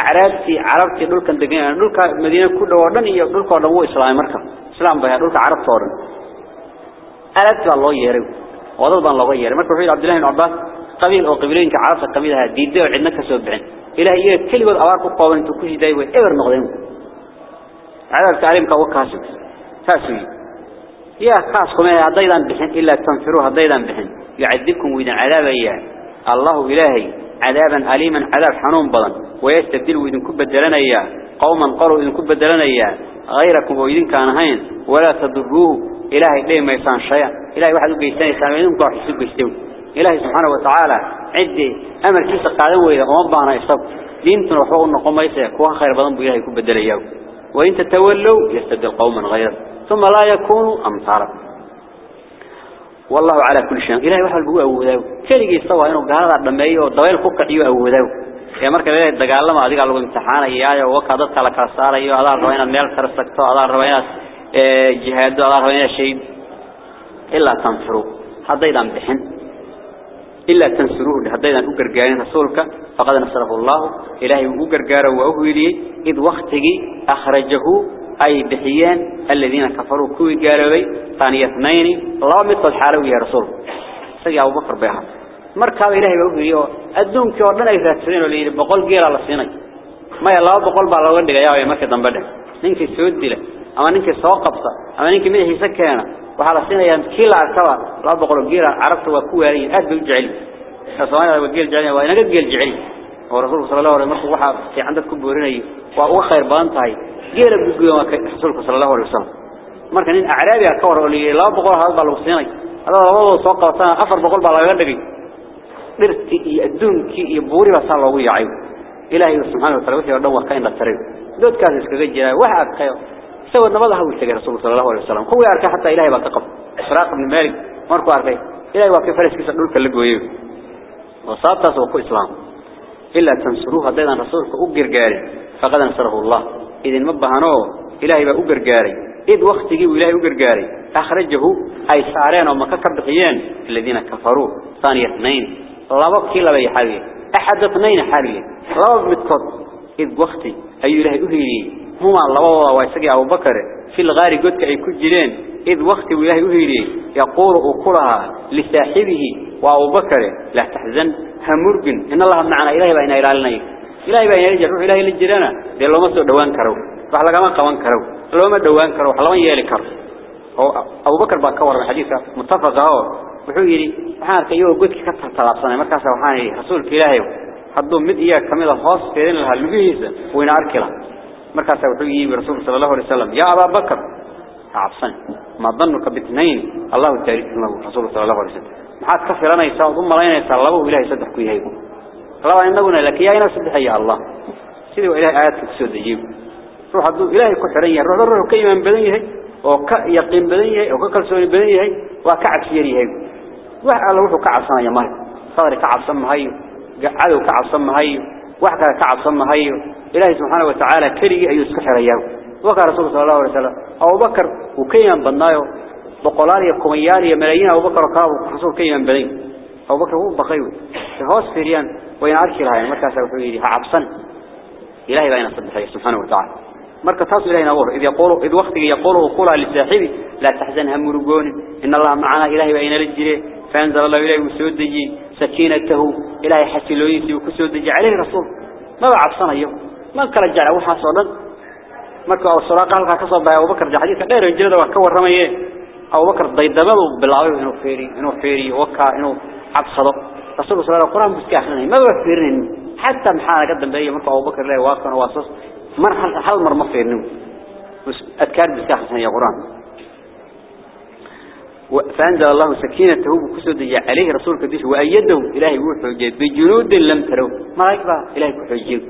أعرابتي عربتي دول كان دقيقا دول مدينة كله ودن إيا دول كان هو إسلام مركب. إسلام بها دول عرب طورن أردت الله يهرب. وضد الله يهرب. مركب حيد عبد الله بن عباس. قبيل أو قبيلين كعرفة قبيلها ديدة وعندنا كسبعين إلى هي كل وضع أوارك قوة أنتو كل دايوة. إبر نقدم عذاب تعليم كوكاسب فاسوي يا خاص كما هضيدا بحن إلا تنفروا هضيدا بحن. يعذبكم وإذا عذاب إياه. الله إلهي عذابا أليما عذاب حنون بضن. ويستبدل وإذن كبدلنا إياه. قوما قالوا إذن كبدلنا إياه. غيركم وإذن كان هين. ولا تضروه. إلهي ليه ما يسان شيئا. إلهي واحد بيستان يسان وإذن كوا حسوب بيستوي. إلهي سبحانه وتعالى عدي أمر كيسا قادم وإذا أمبعنا يصب. دينتنا وحوه النقوم يسا كوا خير بضن بإلهي كبدل إياه. وإن تتولوا يستبدل قوما غير ثم لا يكونوا أمثالكم والله على كل شيء. إلهي وحال بهو أوذاو كلي يستوى إنه قهذا دميه ودويل فوق عيو أوذاو يا مركب إلهي الدقال ما أديك على امتحان إياه وكذا تلك صار إياه هذا روينا ميل ترسكتو هذا روينا جهاد هذا روينا شيء. إلا تنصروا هذا إذا بحن. إلا تنصروه إذا أقرقارين رسولك فقد نصره الله. إلهي أقرقاره وأهولي إذ وقته أخرجه أي بحيان الذين كفروا كوي قالوا ثانية اثنين الله مثل حاله يا رسول. سيا أبو بكر بها. مركب إلهي بقول أدون كورنا يفسرين ولي بقول جيل على الصيني ما يلا بقول بالله جاي يا مكة دم بدر نينك سود دله أما نينك ساقبصة أما نينك مين سكانة وحال الصيني يوم كل عرفة لا بقول جيل عرفت وكوي أدون جعلي فصوانا وجيل جعلي وأنا قد جيل جعلي ورسول صلى الله عليه وسلم وحى في عندك كبورين وهو خير بانتهي gudguyo rasuulka sallallahu alayhi wasallam marka nin acraabi ka war oo leeyahay 200 hal baa lagu siinay hada labadoo soo qabataan 400 baa laga dhigay dhirti iyo adduunki iyo buuri baa saa loogu yaacay ilaahay subhanahu wa ta'ala wixii dhan waa ka indha استوى النبض هو يستجير رسول صلى الله عليه وسلم. هو يركه حتى إلهي بتقف إسراق من مالك ماركو أركه إلهي واقف فرسك سأقول كالجويب وصاب تصوق إسلام. إلا تنصروه هذا الرسول كأجر جاري فقد نصره الله. إذا مبهانه إلهي بأجر جاري إذ وقت جي ولا يجر جاري أخرجه أي سعرين أو مكتر بقيان الذين كفروا. ثاني اثنين. لا وقت إلا بي حالي. أحد اثنين حالي. لا وقت إذ وقت أي إلهي أهلي هما اللبوا ويسجع أبو بكر في الغار جدك يكون جلين إذ وقت وياه يهيري يقول أقولها لساحبه وأبو بكر لا تحزن همرج إن الله معنا إلهي بين إيرالني إلهي بين إيرج روح إلهي للجيرانا دلوا مسوا دوان كرو فحلا كمان قوان كرو لوما دوان كرو حلا من يالي كرو أو أبو بكر بكور الحديث متفق عليه وحيري حارك يو جدك كثر طلاب صنع مركز وحاني رسول كلاهيو حدوم مد إياك كمل خاص فين الهلوجيز وين أركله مركز وحيه برسول صلى الله عليه وسلم. يا أبا بكر عبسان ما ظنك باثنين؟ الله تعريف الله رسول صلى الله عليه وسلم. حاد كفرنا يساو ضم علينا يساو الله وإله يصدحكو يهيكو الله عندنا لك يا إنا صدح يا الله. سيدي وإله آيات كسود يجيب روح الضوء إلهي كفرني روح الروح كيما بنيه وكيقين بنيه وككالسون بنيه وكعكير يهيكو وح على روحه كعبسان يا مهي صار كعبسان مهي قعدوا كعبسان مهي وحكا كعبسان مهي إلهي سبحانه وتعالى كري أيوس كحرية وقال رسول صلى الله عليه وسلم أبو بكر وكيمان بنايو بقولاري كومياري ملايين أبو بكر وكاب رسول كيمان بدنيه أبو بكر هو بخيو هوس فيريان وينعرش لها مركز وحيدي عبصن إلهي بين صدقه سبحانه وتعالى. taas ilaahay nawar id yaqulu id waqtiga yaqulu qula li saahibi la tahzan hamurugoni in allah ma'ana ilaahay wa ina lijire فأنزل الله إليه وسودجي سكينته إلهي حسلويسي وكسودجي عليه رسول ما بعد سنة يوم ما كلا جعل وحا صولا مركا أو الصلاة قال لك كصب أبو بكر جحديث. كدير الجلد وكور رميه أبو بكر ضيدبه بالعوي إنه فيري إنه فيري وكا إنه عبصده. رسول الله القرآن بسكاحنا ما بفيرين حتى محانا قدم بأي مركا أبو بكر له واقع واسس مر هل مر ما فيرنو بس أذكار بسكاحنا يا قرآن فأنزل الله سكينته بكسود عليه رسولك ديش وأيده إلهي وحجي بجنود لم تروا. ما يكبر إلهي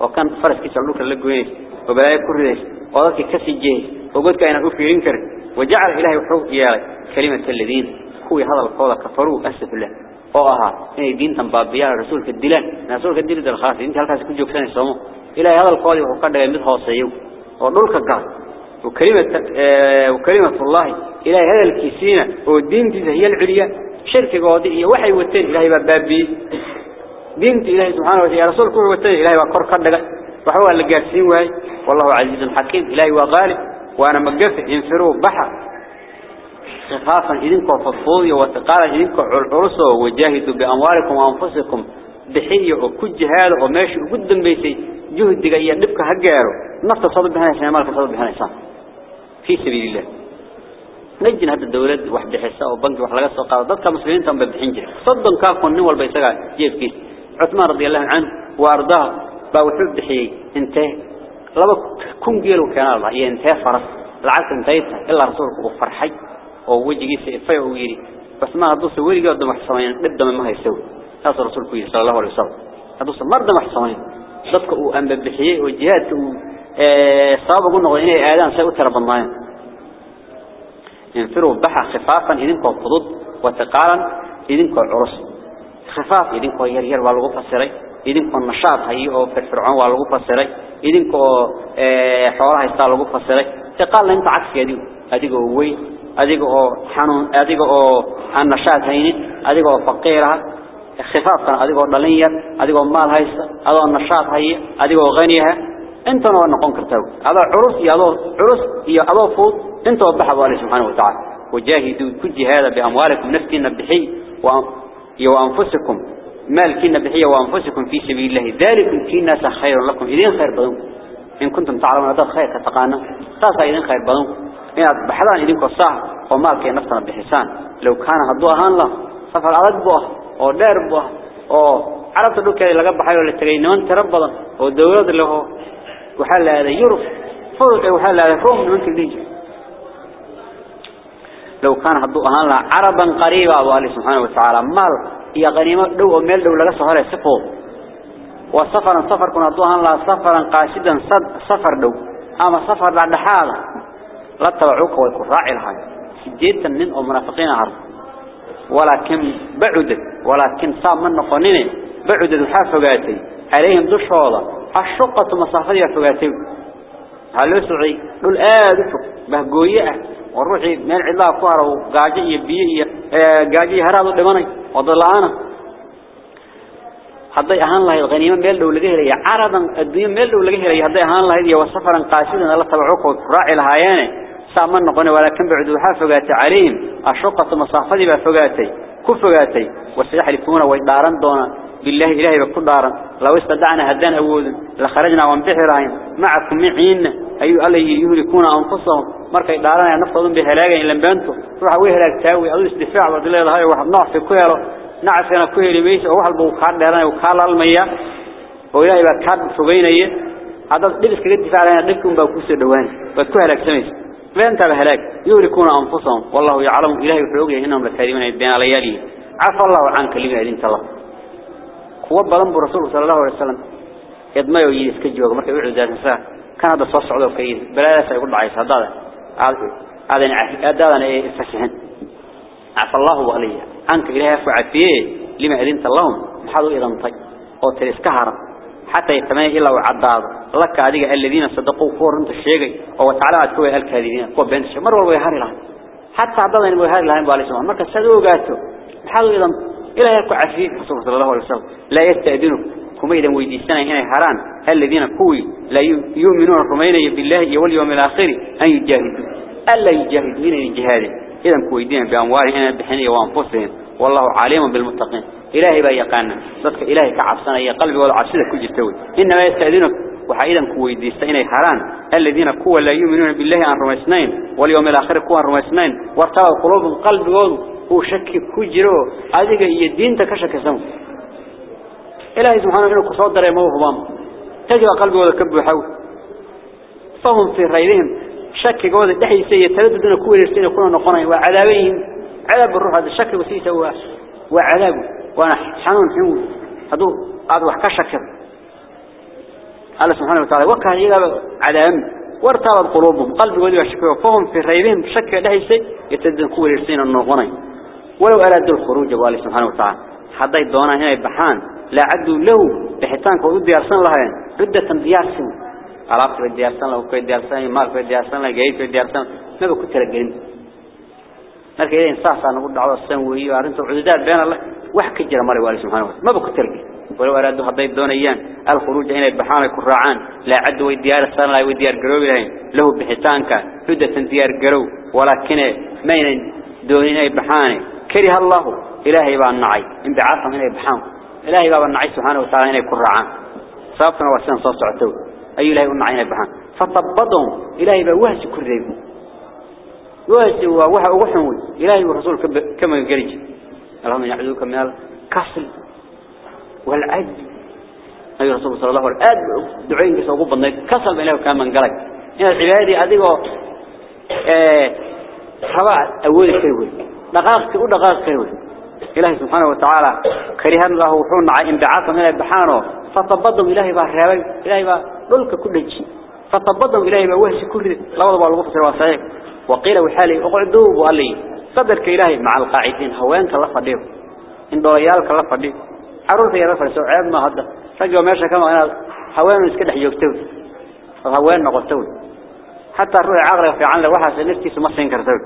وكان فرس كيس علوك اللقوين وبلاي كرديش وذلك كسي جيه وقلت كأنا أفيرين كر وجعل إلهي وحجي كلمة الذين هو هذا القول كفروا أسف الله وأها إن دين تنبابيا رسولك الدلان رسولك الدلان الخاص أنت هل كاسك جوك سنة سمو إلهي هذا القول وقد يمد خاصيو ونولك قال وكلمة, وكلمة الله إلهي هذا الكيسين والدين هي العليا شركة قاضية وحي والتين إلهي بابي دين إلهي سبحانه وتعالى. رسول كل والتين إلهي وقر قدق وحوى اللي قاسين وهي والله عزيز حكيم إلهي وغالب وأنا مقف انفروا بحر. خفافا إذنكم فضفوضي وتقال إذنكم عرصوا وجاهدوا بأموالكم وأنفسكم. بحية وكج هذا وماشي قدام بيسي جهد دقيا نبكى هجاره نفط صدق بهنا إنسان مالك صدق بهنا إنسان في سبيل الله. نجن هذا الدولة. واحد حساء وبنك واحد لقى سوق. ضدك مسلمين تم بحنجر صدق كافون نول بيسقى جيب كيس عثمان رضي الله عنه وأرضاه باوحب بحي انتهى لما كن قيلوا كان الله ينتهى فرس العالم انتهيتها إلا رسولك وفرحي ووجهي سيفي ويري. عثمان هدوس ويري قد محصمين من ما يسوي. هذا رسولك صلى الله عليه وسلم. هدوس مرضى محصمين ضدك وأن بحي وجهات صاب قلنا وإنه آدان سيؤتر بالنايم ينفروا بحر خفافا إذنكو قضض وتقالا إذنكو عرس خفاف إذنكو يرير والغو فسري إذنكو النشاط هاي أو فرعون والغو فسري إذنكو حوالها يستال والغو فسري تقال انت عكس يديو أديكو هوي أديكو حنون أديكو النشاط هيني أديكو فقيرها خفاف كان دلنير أديكو مال هايستا أديكو النشاط هاي أديكو غنيها انت نوع نقون كرتاو هذا عرس يا ذو عرس يا أبو فوت انت وضح الله سبحانه وتعالى وجاهدوا كل هذا بأموالكم نفسنا بحي وأنفسكم. مالكنا بحي وأنفسكم في سبيل الله. ذلك الناس خير لكم. إذن خير بدون. إن كنتم تعلمون هذا خير كتقانا خاصة إذن خير بدون. إن بحضان إذن كالصاح ومالك نفسنا بحسان. لو كان هدوها الله سفر أرد أو دار به أو عرفت دوك لقى بحي ولا تغينون تربضا والدولة اللي هو وحال هذا يرف. فوق وحال هذا روم من كل لو كان هدو أهان عربا قريبا الله سبحانه وتعالى مال هي غنيمة دو وميل دو لغا سهر سفو وسفرا سفر كنا هدو أهان لا سفرا قاسدا سفر دو. أما سفر بعد حالة لا تبعوك ويكون راعي الهاي سجيتا من ومنافقين عرض ولكن بعدت ولكن صاب من نقنين بعدت وحافقاتي عليهم دو شوضة الشقة مسافة فقاتي. هلو سعي. دول آد فوق بهجوية والروحي من علا فار وقاجي بيه قاجي هرب دمني وضلعنا هذا أهان الله الغنيمة ميل لو لقيه لي عرضا الدنيا ميل لو لقيه هذا أهان الله هذي وسفرا قاسدا الله تبعوك وراعي الهايانة سامن نقول ولكن بعد حافقات عليهم. الشقة مسافة بفقاتي كفقاتي. وسيحلفون ويدارن دونا. بالله إلهي بكل دارا لو استدعنا هدان أود لخرجنا وانبحرين. معكم معين أي الله يهلكون أنفسهم. مركا دارنا نفضهم بهلاقين لم بانتوا روح ويهلاك تاوي. أو استدفاع وقال الله هاي واحد نعف كويرو. نعفنا كويري ميس أو واحد بوكار دارنا وكال المياه. وإلهي بكار فوقين هذا دبس كده دفاع لنا دفكم باكوس الدوان بكوهلاك سميس فأنت بهلاك يهلكون أنفسهم. والله يعلم إلهي وحوقه إنهم لكارمين الدين ليالي عفى الله عنك لما أدينت الله kuwa badan buu rasuulku sallallahu alayhi wasallam idmayo yiri iska jooga markay u ciidaanaysaa kan hada soo socdo ka yiri balaadaas ay ku dhacayso hadada aadan aadan ay fasihan afa Allahu alayhi anka ilaahay fu afiye lima adinta lahum maxadu idan tay oo tir iska haram hatta yatama ila wa'adaad laka adiga alladina sadaqu furunta sheegay oo taala aad ku halkaadina ko been mar walba ay hari lahayn hatta hadadan ay hari lahayn baa leeyahay marka sadoo gaato maxadu idan إلهي يكو عفيف رسول صلى الله عليه وسلم. لا يستأذنوا كما إذا ويديسنا هنا هران الذين كوي لا يؤمنون رمين بالله واليوم الآخر أن يجاهدوا ألا يجاهدوا من الجهاد إذا كوي دين بأموالهم بحنية وأنفسهم. والله عليم بالمتقين. إلهي بقى يقانا ذاتك إلهي كعبسنا. يا قلبي ولا عبسنا كل جتوي إنما يستأذنك. وحايدن كويديست إني حران. الذين كو لا يؤمنون بالله عن رمسنين واليوم الآخر كو رمسنين. وارتوا القلوب القلب يقول هو شك كجرو. اديك هي تكشك كشكسم إلهي سبحانه وتعالى كسو دريمو هوام تجي قلبي ولا كب وحاول فهم في ريلهم شك جود دحيسه يتلددن كو ليرسين كنا نقنوا وعذابين عذاب الروح هذا الشك وسيته وعذاب. وأنا حنون حنون. هذو قاعد وحكى شكر. الله سبحانه وتعالى وكان يلا عذاب وارتابت قلوبهم قلب ودي وشكوا فهم في ريبهم شك ليس يتدن كل يرسين النغنين ولو أرادوا الخروج والله سبحانه وتعالى حتى يدونا هنا يبحان لا عدوا له بحيتان كودو ديارسان لهين عدة ديارسان علاقة ديارسان له كوي ديارسان مال ديارسان له جاي كوي ديارسان ما بكون تلقين marka ilaahay saasa nagu dhacdo san weeyo arinta cududaad been Allah wax ka jira mari wali subhanahu wa ta'ala ولو أرادوا هذي دونيان أيام الخروج هنا بحانة كرعان لا عدوا الديار صار لا وديار جروي لهم له بحسانك. هدى سنديار جرو ولكن ما ين دونين بحانة كره الله. إلهي بان نعي إن بعاصم هنا بحان إلهي بان نعي سبحانه وتعالى هنا كرعان صافنا وسنا صوت عتو. أي إلهي بان نعي بحان فطبضهم إلهي بوهس كريم وهس ووح وحمود إلهي ورسول كم كم يجري اللهم يعذوك من الكسل. والعجز. أي رسول صلى الله عليه وسلم دعين قصة وقوبة أنه كسل إلهي كان من قلق. إن العبادي أدقوا حواء أول كيوي دقاق كيوي دقاق كيوي إلهي سبحانه وتعالى كريهان الله وحون مع انبعاثا من البحانه. فطبضهم إلهي بحرابي إلهي بلك كل شيء. فطبضهم إلهي بوهش كل لا وضع الغفص الواسعين وقيل وحالي أقعدوا وقالي صدرك إلهي مع القاعدين. هوانك الله فديه. إن ضويالك الله فديه. حرورك يا رفل سعاد ما هذا. رجوا ماشا كما أنا هوان اسكده حيوكتوه هوان نقصتوه حتى الروح عقل في عنه وحا سنفتي سمسين كرتوه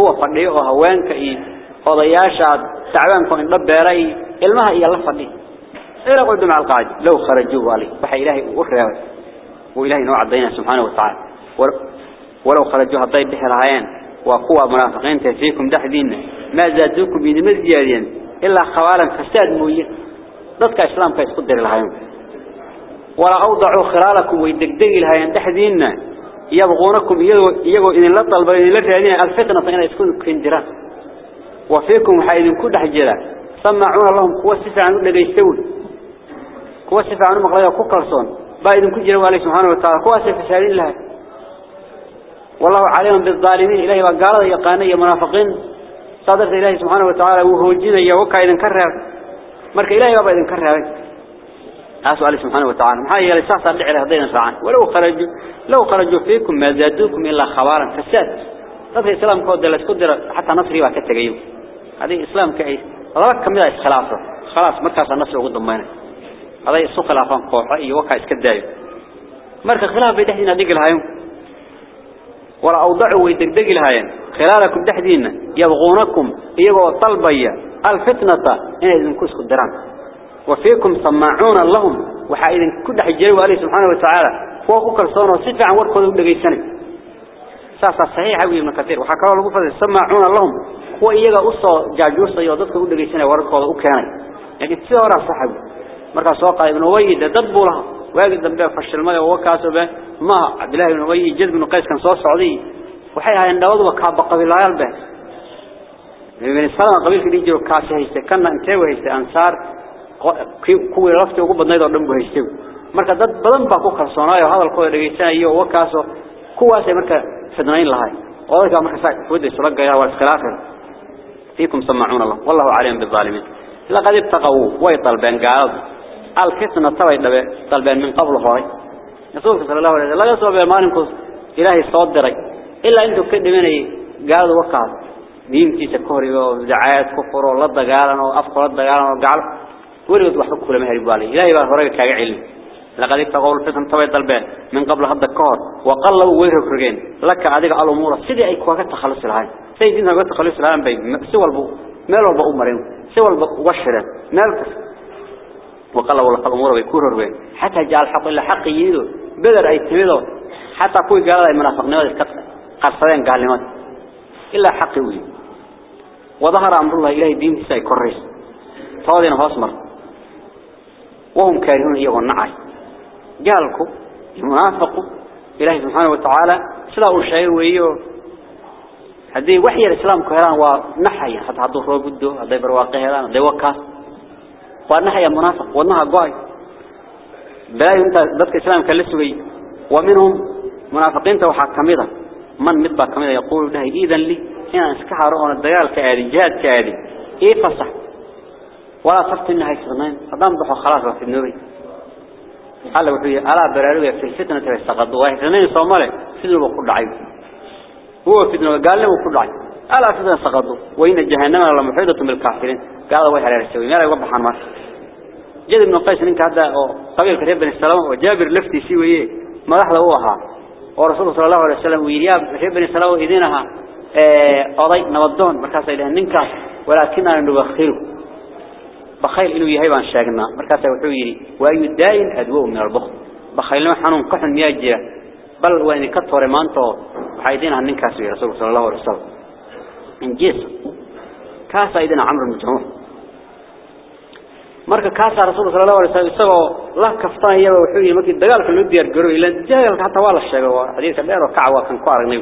هو فديه وهوانك إيه وضياشا تعبانكم إن رب يرأي المها إيا الله فديه إلا قعدوا مع القاعد. لو خرجوا والي وحي إلهي أخرى وإلهي نوع الدين سبحانه وتعالى. ولو خرجوا هضي بحر هايان وقوة منافقين تفيكم دحدين. ما زادوكم بين مزيادين إلا خوارا فساد موية. ضدك إسلام كيس قدر الهايان ولا أوضعوا خلالكم ويدقدق الهايان دحدين يبغونكم يجوا إن لا طلب إن لا تهدين الفتنة فإن يسكن كندران وفيكم حيث كل حجرة سمعون لهم قوة سفع عنه لدي يستوي قوة سفع عنه مقلقة كوكرسون بايدن كجروا عليه سبحانه وتعالى. قوة سفع سالين لها. والله عليهم بالظالمين. إلهي وقال يقاني منافقين. صادرت إلهي سبحانه وتعالى وهوجين يوكا إذن كرر. مرك إلهي وابا إذن كرر. أسأل سبحانه وتعالى محايا لساسا لعلى هذين ساعان ولو خرجوا لو خرجوا فيكم ما زادوكم إلا خوارا فساد. هذا الإسلام كود لا تقدر حتى نصري وكتجيب هذه إسلام كأي. الله كم يا خلاصة خلاص مركز النصر وقد ضمانه. هذا يسوق العفان قوة أي وكا إسكدايو مركز خلاف بيدحنا نقل هايوم ولا أوضعوا ويدقدق لهاين خلالكم دحدين يبغونكم إيقوا طلبية الفتنة إن إذن كسكوا الدران وفيكم سماعون لهم وحا إذن كل حجروا عليه سبحانه وتعالى. فوقوا كرسون وصفع عن وركوا دقي سنة ساسا صحيح أبي ابن كثير. وحكا الله قفل سماعون لهم. هو إيقا أصى جاجوسا يوضدك دقي سنة وركوا وكاني لكن تسيورا صحابي. مركز سوقا ابن ويد دبوا لها واجد دمبه فشل ما وكاسو به. ما عبد الله بن ابي جد بن قيس كان soo socday waxay hayeen dawadu ka baqabilaayal be min salaam qabiilka dhijiro kaas hayste kana intee wayste ansaar kuwii lafti ugu badnayd oo dhan buu haystay marka dad badan baa ku kalsoonaayo hadalkooda dhageysanayo wakaaso kuwaas ay marka fidnayn lahay oo dadka marka saak wada isla gayaa wal khilaafay fiikum sama'una Allah wallahu alim bil zalimin laqad ibtaqaw way talban gaalad الفتنة طبعا طلبان من قبل هاي رسولك صلى الله عليه وسلم لا يسوى بمالكم إلهي صدري إلا أنتم كده مني قالوا وقعوا ديمتي سكوري ودعايات كفر والله دقالنا وأفقر دقالنا وقعوا وريد وحبك كل ما هربوا عليه إلهي بقى هريك كاقعلي لقد اتقوا الفتن طبعا طلبان من قبل هذا الكهر. وقلوا ويرك رجين لك عديك الأمور. سيدي أي كواكت تخلص الهاي سيدنا قلت تخلص الهاي بي. سوى البو مال البو أمرين. سوى البو وشرة. مالك وقال والله الأمور بيكون ربين حتى جاء الحق إلا حق يدو بدر أي تميدو حتى كوي قال لي منافق نواد قرصدين لي إلا حق يوي وظهر أمر الله إلهي دين تساي كريس طوالين هاسمر وهم كارهون إياه والنعي قالكم المنافق إلهي سبحانه وتعالى سلاء الشيء وإياه هذه وحي الإسلام كهلان ونحي حتى هدو روب الدو هذا برواقه هلان هذا وكاس وأنها يا منافق وأنها قاي. بلا أنت ذاتك الإسلام كان لسوي ومنهم منافقين توحى كميدا من مطبع كميدا يقول له إذن لي إن اسكحروا أن الدجال كأدي جهاد كأدي إيه فصح؟ ولا صفت إنها يسرنين هذا بحو خلاص في النوري. قال وحي ألا براروية في الفتنة يستقضوا واحد صومالي. فتنة وكل عيب هو فتنة قال له وكل عيب ألا فتنة يستقضوا وإن جهنم لما محيطة بالكافرين. قال وحي على السوي. ما لا يوضح عن مصر جد ابن قيس إنك هذا قبيل كتاب بن السلام وجابر لفتي سويه ما لحظة هوها ورسول صلى الله عليه وسلم ويرياب كتاب بن السلام إذنها أضي نبضون مركز إلى النكاس ولكننا نبخله بخيل إنه يهيبان شاقنا مركز وحويري. وأي الدائن أدوه من البخل بخيل ما حنون قحن مياجية بل وإن كتور مانتو وحايدينها النكاس رسول صلى الله عليه وسلم. إن جيس. كاسا إذن عمر بن جموح marka kaasa rasuulka sallallahu alayhi wasallam isagoo la kaftan iyaba wuxuu yiri markii dagaalka loo diyaar garo ila dagaalka hata waa la sheegay waa xadiiska dheer oo kacwa kan ku aragnay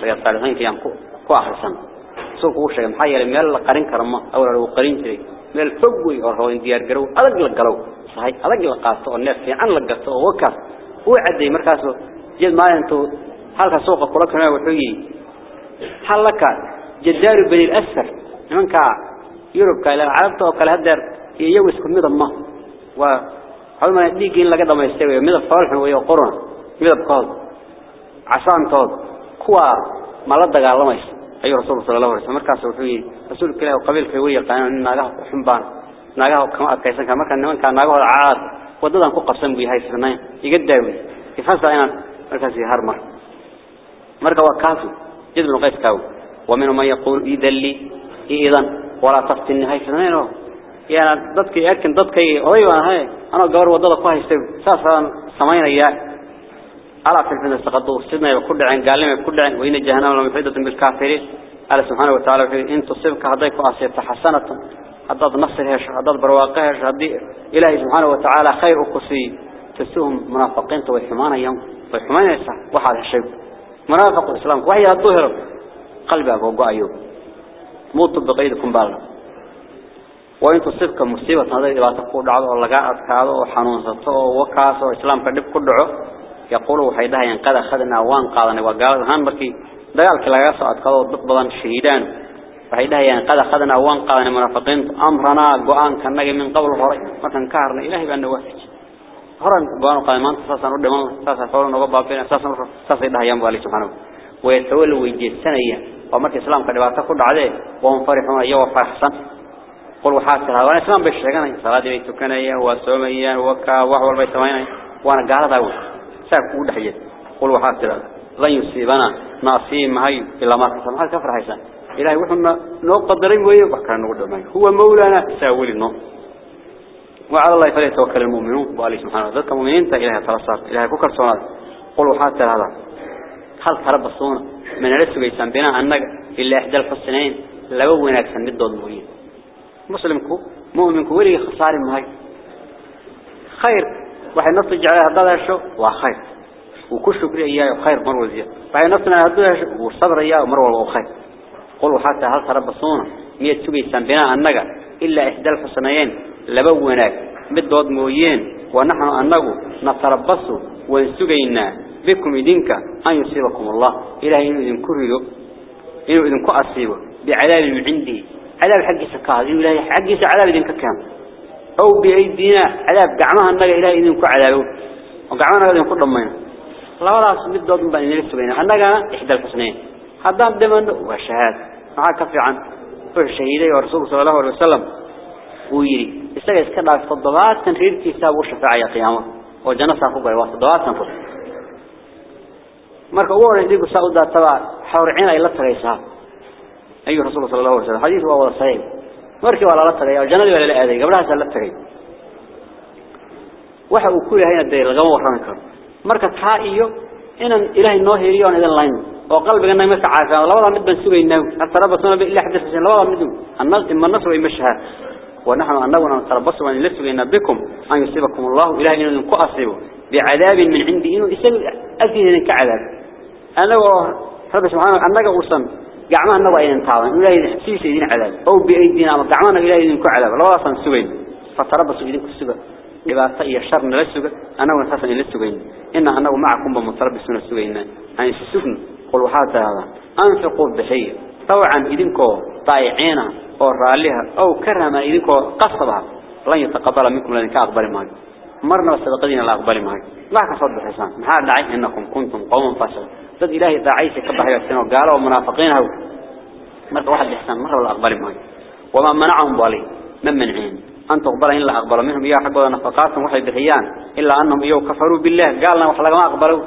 sayid saalihiin kiyam ku ku akhrisan soo ku sheegay maxay yeelay meel la qarin karo ma awal lagu qarin jiray meel fog way oo roo diyaar garo adag la galo sahay adag la qaato oo neef fiican la gato oo wakaas uu caday markaas jid maalintu halka suuqa kula kana wuxuu yiri halaka jadar bani al-asfar nimanka yurub kale carabta oo kale hadeer iyagu isku mid ma waa hawma dhiig in laga dhameystay midab falxan way qoran midabkood casaantood kuwa ma la dagaalamayso ayuu rasuulku sallallahu alayhi wasallam markaas wuxuu yiri rasuulka ilaahay qabiilka way yaqaan naagaha xunbaan naagaha kama adkaysan kama marka nimanka naagahooda caad wadadan ku qabsan buu yahay firnaan iga daawi ifasa inaan markaas harmar marka waa kaafi jid ibn qays kaaw ومن من يقول إذا لي إذا ولا تفتن هاي فرنانه يعني ضدك يأكل ضدك أيوة هاي أنا جار وضد قاه يستوي سافر سمين إياه على في الفن استقدوا سيدنا يقول عن قال لهم يقول عن وين جهنم لما يفيدة بالكافرين. قال سبحانه وتعالى في إن تصيبك هذيك أصيبت حسنة. هذا نصر هش هذا برواقة هذه إلهي سبحانه وتعالى خير قصي. تسوهم منافقين توحمانا يوم. توحمانا يسع واحد الشيء منافق الإسلام. وهي الظهر. قلبك وقعيو موت بقيدكم بالله. وإن تصيبك مصيبة هذا إذا تقول عضو الله قاعد كذا وحنون سطو وكاس وإسلام كدب كدعو يقولوا حيدها ينقذ أخذنا وان قادنا وقال هان بركي دقال كلا يسعد كذا ضبضا شهيدان. فحيدها ينقذ أخذنا وان قادنا منافقين أمرنا قوان كان نجي من قبل هري ما كان كارنا إلهي بأنه وافج هران قوان قادمان ساسا نرد من ساسا فورا نقبع بين ساسا نرد ساسا إلهي ينبغى الله سبحانه. ويتولوا ويجيد سنيا ومركي إسلام باتكود عليه وهم فرحون أيوة فرحسن قل وحاسة هذا وأنا اسمان بشيغان صلاة دي ميتوكانية وصومية وكا وحوة البيتوانية وأنا قارد اوه ساك أو دحيات قل وحاسة هذا لن يصيبنا ناصيم هاي إلا ما قصم هذا كفر حيسان؟ إلهي وحنا نقدرين ويه بحكرا نقول دمائي هو مولانا ساولي النوم وعلى الله فليتوكل المؤمنون. وقال سبحانه ذلك مؤمنين. تا إلهي ترسار إلهي كوكر صونات قل وحاسة هذا. هل ترب الصونة من رسو بيسان بنا أنك إلا إحدى الفصلين لو هناك سنة الضوء المؤمنين مسلمك مؤمنك ولي خسار مهي. خير. وحي نصي على هذا الشيء وخير وكل شكر إياه وخير مروزية وحي نصنا هذا الشيء وصبر إياه ومروز وخير قلوا حتى هل تربصونا الصونة ميت تبي سنبناء النقر إلا إحدى الحسنين لبوناك مد مويين ونحن أنه نتربص وانسجينا بكم يدينك أن يصيبكم الله. إلهي إذن كريو إذن كأصيبه. بعلال عندي عذاب حق سكاد إلهي حق عذاب إذن ككام أو بأيدينا عذاب قعمها النجا إلهي إذن كعذابه وقعمنا إذن كل ضمينا الله ولا سميت ضد بين نفسه بينا. النجا إحدى الحسنين. هذا دمن وشهاد. مع كفي عن الشهيدي ورسول صلى الله عليه وسلم. ويري. استجى اسكنا في الضباط تنرير كتاب وشفاعة يا قيامة. وجنة تنفذ marka ugu horeeyay ku saauda taba xawricina ay la tagaysaa أي رسول صلى الله عليه وسلم. حديث وهو صحيح. مركب على رتبه يا جنادي ولا لأذي قبلها سلبت عليه واحد وكل هين الدير الجوار رانكر مركب حائيه إن إله النهريان إذا لين وقلب جنا مسعى فلا والله ندب سوي النوم حتى ربنا بيقول حدث عشان لا والله ندب النظ من النصر يمشها ونحن أننا نتربص وأن لسوينا بكم أن يصيبكم الله. إله أن ينقو أصيبه. بعذاب من عندي. إنه إسان أذينا كعذاب. أنا وحرب سبحانه أننا قوصا xisiisa idin cadaab oo bi'aydina ama gacmaha ilaahay idin ku cadaab labadaas sugayn fatarabasu idin ku suga dhibaato iyo shar nala suga anaguna saasan ila sugayn inna anagu macakum ba mutarabisuna sugayna aan sugn qul waxaa taada anfiqu bihiya طبعا إذنكو طائعين أو راليها أو كرهما إذنكو قصبها لن يتقبل منكم لأنك أقبل معك مرنا وصدقين لا أقبل معك لا كصد حسان محال دعي إنكم كنتم قوم فاشل ضد إلهي دعيسي كبه يحسن وقالوا منافقين هو. مرة واحد حسان مرة ولا أقبل معك وما منعهم بالي من منعين أن تقبل إلا أقبل منهم. إياه حقوا نفقاتهم وحي بحيان إلا أنهم إياه كفروا بالله. قالنا وحلق ما أقبلوا.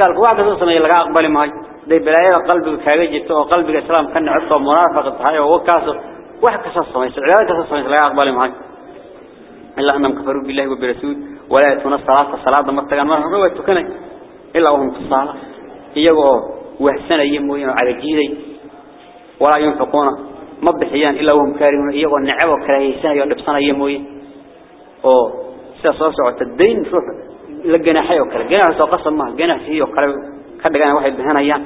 قال واحد سنة إلا أقبل معي دي بلايا قلبك كاجي جبته وقلبك إسلام كان عطه منافقة هاي وكاسر واحد كسر سميس العيال كسر سميس لا أقبل معي إلا أنهم كفروا بالله وبرسول ولا يتون الصلاة الصلاة. إياه وحسن يموين على جيدي ولا ينفقون ما بحيان إلا وهم كارهون إياه والنعب وكراهيسان يلبسنا يموين أو سيصوصوا الدين روح لقنا حي وكلا جناح سوقص ما جناح فيه وكلا كذا جناح واحد بهنا أيام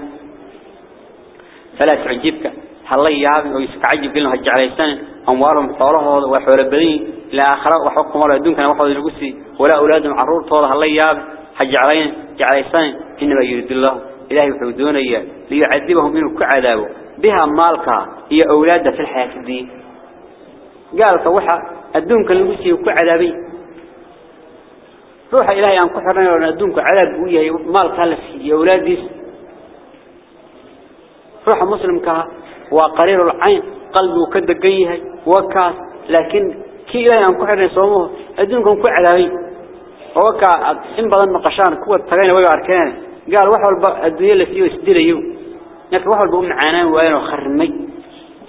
فلا تعجبك هلا يعاب ويسكعجب قلنا هالجعليسان أموالهم طوله وحول البنين لا آخر وحكم ولا دون كان وحول الجسي ولا أولادهم عرور طوله هلا يعاب هالجعلين جعليسان إنما يريد الله إلهي يحودون إياه ليعذبهم منه كعذابه. بها مالك هي أولاد في الحياة الدين قال فوحى الدون كان الجسي وكعذابي روح إلهي أن كحرنا وأن الدون كعذاب وياه مالك هلس يا أولادي روح مسلم كها وقرير العين قلبه كدقيه وكاس لكن كي إلهي أن كحرنا صومه الدون كان كعذابي. وكا إن بدن نقشان كوة تغينا ويا أركان قال وحول الدنيا اللي فيه يسدل يوم. لكن وحول بقوم عانان وين وخرمي.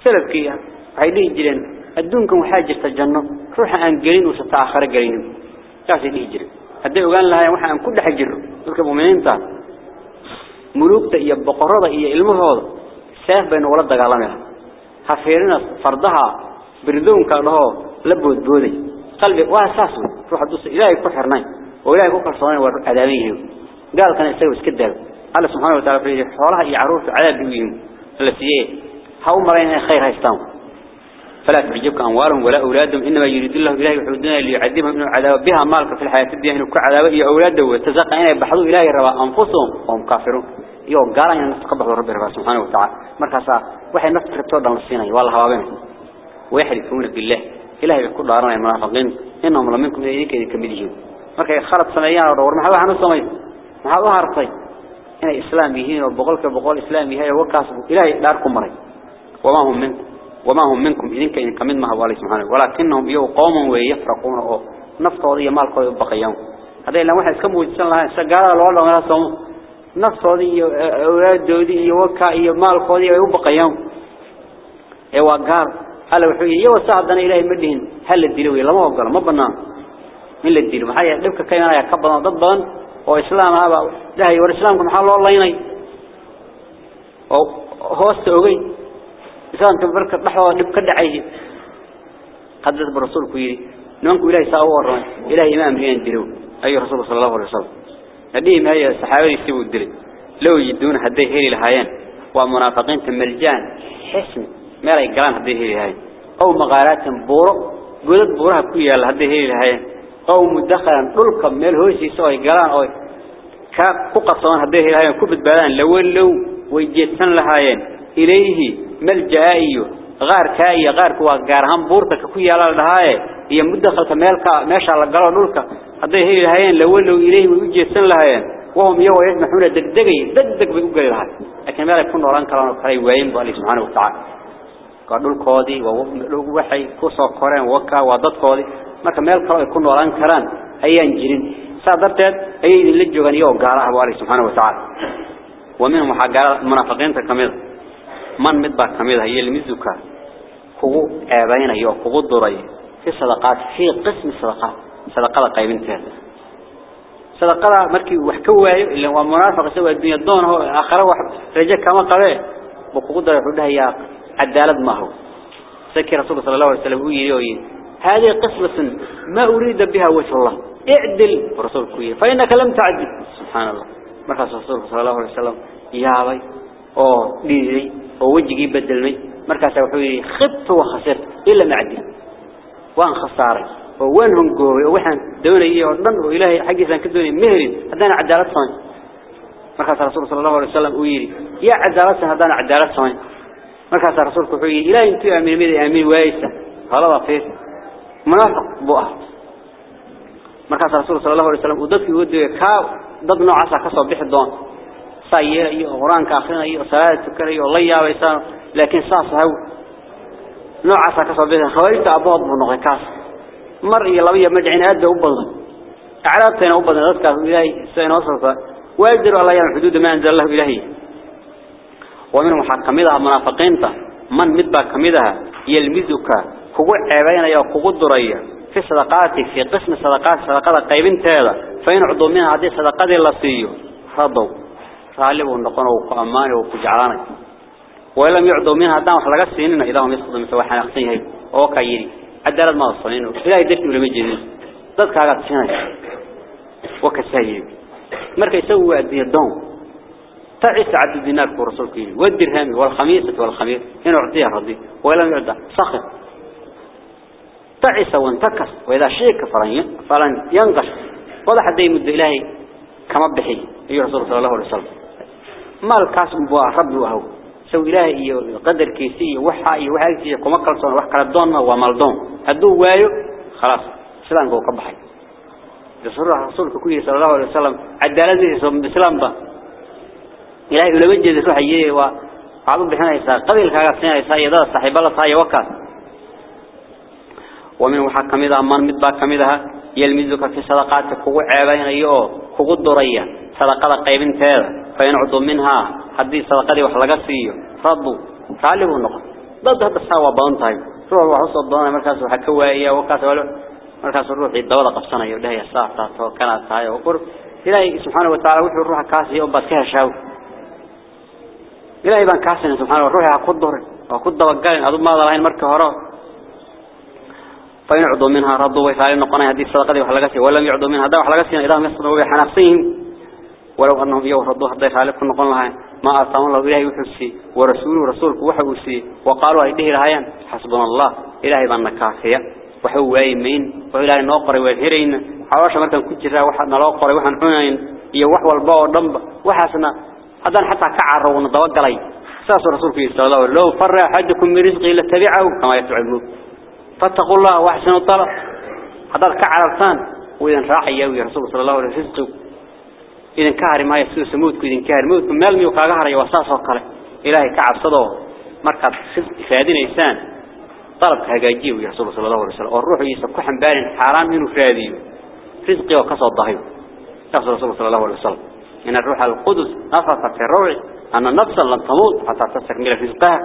سلف كيا هيدي جيران الدنكم وحاجة الجنة روح أن قلين وستأخر قلين كاسي دي جيران هدي وقال لها وحا أن كل حجر. تلك مؤمنين تا؟ ملوكتا إيا بقرادة إيا المهوض سيف بين ولد قالمها هفيرنا فردها بردون كانه لبود بودي. قلبي واساسه. روح الدوس إلهي كحرنين وإلهي كحرصانين وعداميه قال كان يسوي اسكدر الله سبحانه وتعالى في حولها يعرف عذاب بيهم التي هاو مرين خير هيستان فلا تعجبك أموالهم ولا أولادهم. إنما يريد الله إلهي وحدنا ليعذبهم إنه عذاب بها مالك في الحياة الدنيا. إنه كعذاب إيا أولاده وتزقى إنه يبحثوا إلهي ربا أنفسهم. وهم كافرون. إيو قال إن نتقبل رب ربا سبحانه وتعالى. مركزا وحي نفس ربطور دون السيني والله هوابين ويحلفون بالله إلهي بكل دارنا المنافقين. إنهم لمنكم إليك إذن كمديهم مركز خلط سمعيان سمعي محاوة هارطي إن إسلام يهين وبقولك بقول إسلام يهين وكاسب إلهي داركم مري وما هم منكم وما هم منكم إذنك إذن كمد ما هو سبحانه ولكنهم يو قوم ويفرقون أو نفطوا ذي مالك ويبقيون هذا إلا واحد كم وجدت الله سجارة الوالله ولا صوم نفطوا ذي أولاد ذي يوكا مالك ذي ويبقيون إيوا قال هلا وحوي يو ساعدنا إلهي مدهن هل الدلوي لما وقال ما بنام من وإسلام هذا لهي والإسلام كم حال الله يني وهو استوغي إسلام تبرك بحوا لبك دعيه قدس برسول كويري نونك إلهي سأور إلهي ما أمرين دلو أي رسول صلى الله عليه وسلم ما هي الصحابة يستووا الدلو لو يدون هديه هيري الهايان ومنافقين تمرجان حسن ما لا يقران هديه هيري الهايان أو مغارات بورو قلت بورها كويا هديه هيري الهايان أو مدخلا دولك ميل هوسي سوى قران أو كقصان هديه كبت بلان لو لو ويجيتن لهايان إليه ملجائي غار كاي غار كوا غارهم بورتك كويا لهاي. هي مدخل ميلك ماشى على قالوا دولك هديه هيري الهايان لو لو إليه ويجيتن لهايان وهم يو يسمحون دقدقي دقدق بيقول لها. لكن ما يكون نوران كلام كري وين بالله سبحانه وتعالى. قالوا كودي ووحي كوسو كورين وكا وددكودي marka meel kale ay ku noolaan karaan ayaan jirin saadarteed ayay idin la joogan iyo gaaraha waari subhanahu wa ta'ala ومنهم حقا المنافقين كميد من مدبا كميد هي المزكا كوغو ايبين iyo kugu duray fi sadaqat fi qism sadaqat sadaqada qaybinteeda sadaqada markii wax ka waayo ilaa waa munaafiq soo adduunyo doon oo aakhira wax rajo kama qabe buu kugu daray wuxuu dhahayaa cadaalad ma ho سكي رسول صلى الله عليه وسلم ويري هذه قسمة ما أريد بها وجه الله. اعدل رسول كوية. فإنك لم تعدل. سبحان الله مركز رسول صلى الله عليه وسلم. يابي أو ديري أو وجهي بدلني. مركز وحوي خبت وخسرت. إلا ما عدل وأن خساري وين هم قوي. وحن دوني إيه وردن وإلهي حقي سان كدوني مهري هدانا عدالة صاني مركز رسول صلى الله عليه وسلم ويري يا عدالة هدانا عدالة صاني مركز رسولك وحي إلهي انتو أمين. ميدي أمين. وايسة هلا فيه منافق بؤه مركز رسول صلى الله عليه وسلم ودك يودي كاو ضد نوع عسى كسب بيح الدون سيئة أيه قرآن كآخرين أيه صلاة تكري والله يا ويسان لكن صاص هو نوع عسى كسب بيح خواريت أبوض بنغكاس مر يلبي مجعين أدى أبضا أعرابتين أبضا ذاتك إلهي سين وصفة ويقدر الله يعني حدود ما أنزل الله إلهي. ومنهم حكمدها منافقين من مدبا كمدها يلمزك كوكو عيبين يا كوكو درية في صدقات في قسم صدقات صدقات قيبين تهذا فإن عضو منها هذه صدقات اللصية رضوا غالبوا النقون وكأمان وكجعلان ولم يعضو منها دام حلقة سنين إذا هم يسقطوا من سواحنا أخسينها وكايري عدالة ما وصلين إلهي دفن ولم يجدين ضدك هذا سنين وكسايري مركا يسوي الدين الدون تعيس عدد الدينار ورسولك والدرهم والخميسة والخميس هنا أعطيها رضي ولم يعد صخر تعيس وانتكس وإذا شيك فلن فلن ينقش. وضع حد يمد إلهي كما بحي. أيها رسول صلى الله عليه وسلم. ما الكاسم بوا ربي وهو. سو إلهي قدر كيسي وحا وحا كما قلصون وحكا الدون ومالدون. هدو وايو خلاص. سلام قو قبحي رسول رسولك كوي صلى الله عليه وسلم عدالته بسلام با. إلهي ولما جيد روح يجي وعظم بحنا يسا قبل كاغسين يسا يدا صاحب الله صاحب وكاس. ومن وحا كميدا من مدبا كميدها يلمزك في صدقاتك كوكو عيبين ايو كوكو درية صدقات قيبين تيدا فإن عضو منها حدي صدقاتي وحلقسي رضو طالبوا النقل ضد هذا الساوى بانتاي روح وحصة الضوانة مركز وحكوا اياه وكاس ولو مركز الروح يدوضا قبصنا يودها يساعة تاتو كانت تايا وقرب إلهي سبحانه وتعالى وحي الروح كاسي يوبات كها شاو. إلهي بان كاسنا سبحانه وروحي أقود دوري وأقود دوقالين أدو ماذا لهين مركة هراء فإن منها رضوا ويفعلين نقنا هذه الصدقة وحلقتي ولم يعضوا منها دوا حلقتي إذا هم يصدقوا بحنافسهم ولو أنهم يو ردوا حتى يفعلكم نقنا لها ما أعطاهم الله إلهي وحسي ورسوله ورسولك وحوسي وقالوا أيديه لهايان حسبنا الله. إلهي بان كافية. وحو أيمين وإلهي نوقر ويهرين. حواشا مركا كجرا وحد نلوقر وحن حنين. يوح والباء والضنب وحسنا. هذا حتى كعر ونضوق علي ساس رسولك صلى الله عليه وسلم. لو فر أحدكم من رزقه لتبعه كما يتبعه فاتقوا الله واحسنوا الطلب. هذا كعر الثان وإذا راح يوي رسول صلى الله عليه وسلم إذا كهر ما يسوي سموتك إذا كهر موت من مال ميوكا قهر يوساس وقاله إلهي كعب صدوه. مركز فادين إنسان طلب هجاجيه يا رسول صلى الله عليه وسلم. والروح يسكح بان حرام منه فادي رزقي وقصد ضهيو يا رسول صلى الله عليه وسلم. إن الروح القدس نفخ في الروع. أن النفس لن تموت حتى تستكمل رزقها.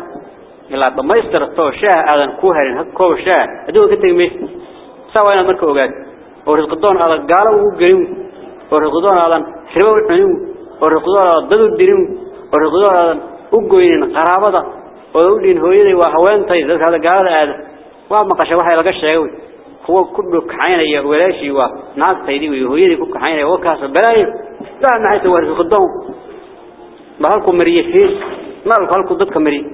إلا ما يستر شاه أذن كوهرين هك كو شاه أدوه كتير ميس. سواء أنا مركو أوجاد ورزق الدون هذا قالوا وقريم ورزق الدون هذا حلو الحنيم ورزق الدون هذا ضد الدريم ورزق الدون هذا وقوين قرابة. ويقولين هويدي وهوين طيب ذلك هذا قال هذا. وما قش واحد لقش يقول هو كله كحين ولاشي وناس تيدي وهويدي كله كحين وكاس بلاي. لا ما حيث ورزق الدون ما هلكم مريحين ما هلكم ضدك مريح.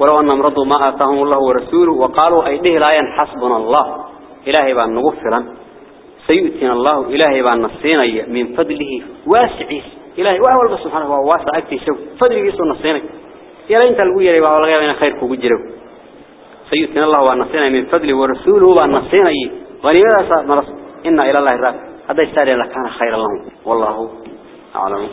ولو أنهم رضوا ما آتاهم الله ورسوله وقالوا أيديه لا حسبنا الله. إلهي بأن نغفلا. سيؤتينا الله. إلهي بأن نصينا من فضله واسعيس إلهي وهو الله سبحانه واسع. أكتي شو فضله يسو نصينا يلا انت الوية لبا والغير من خيرك وجره سيؤتينا الله بأن نصينا من فضله ورسوله بأن نصينا. غنيمة مرس إنا إلى الله الرب هذا يستاهل لكان خير لهم. والله أعلم.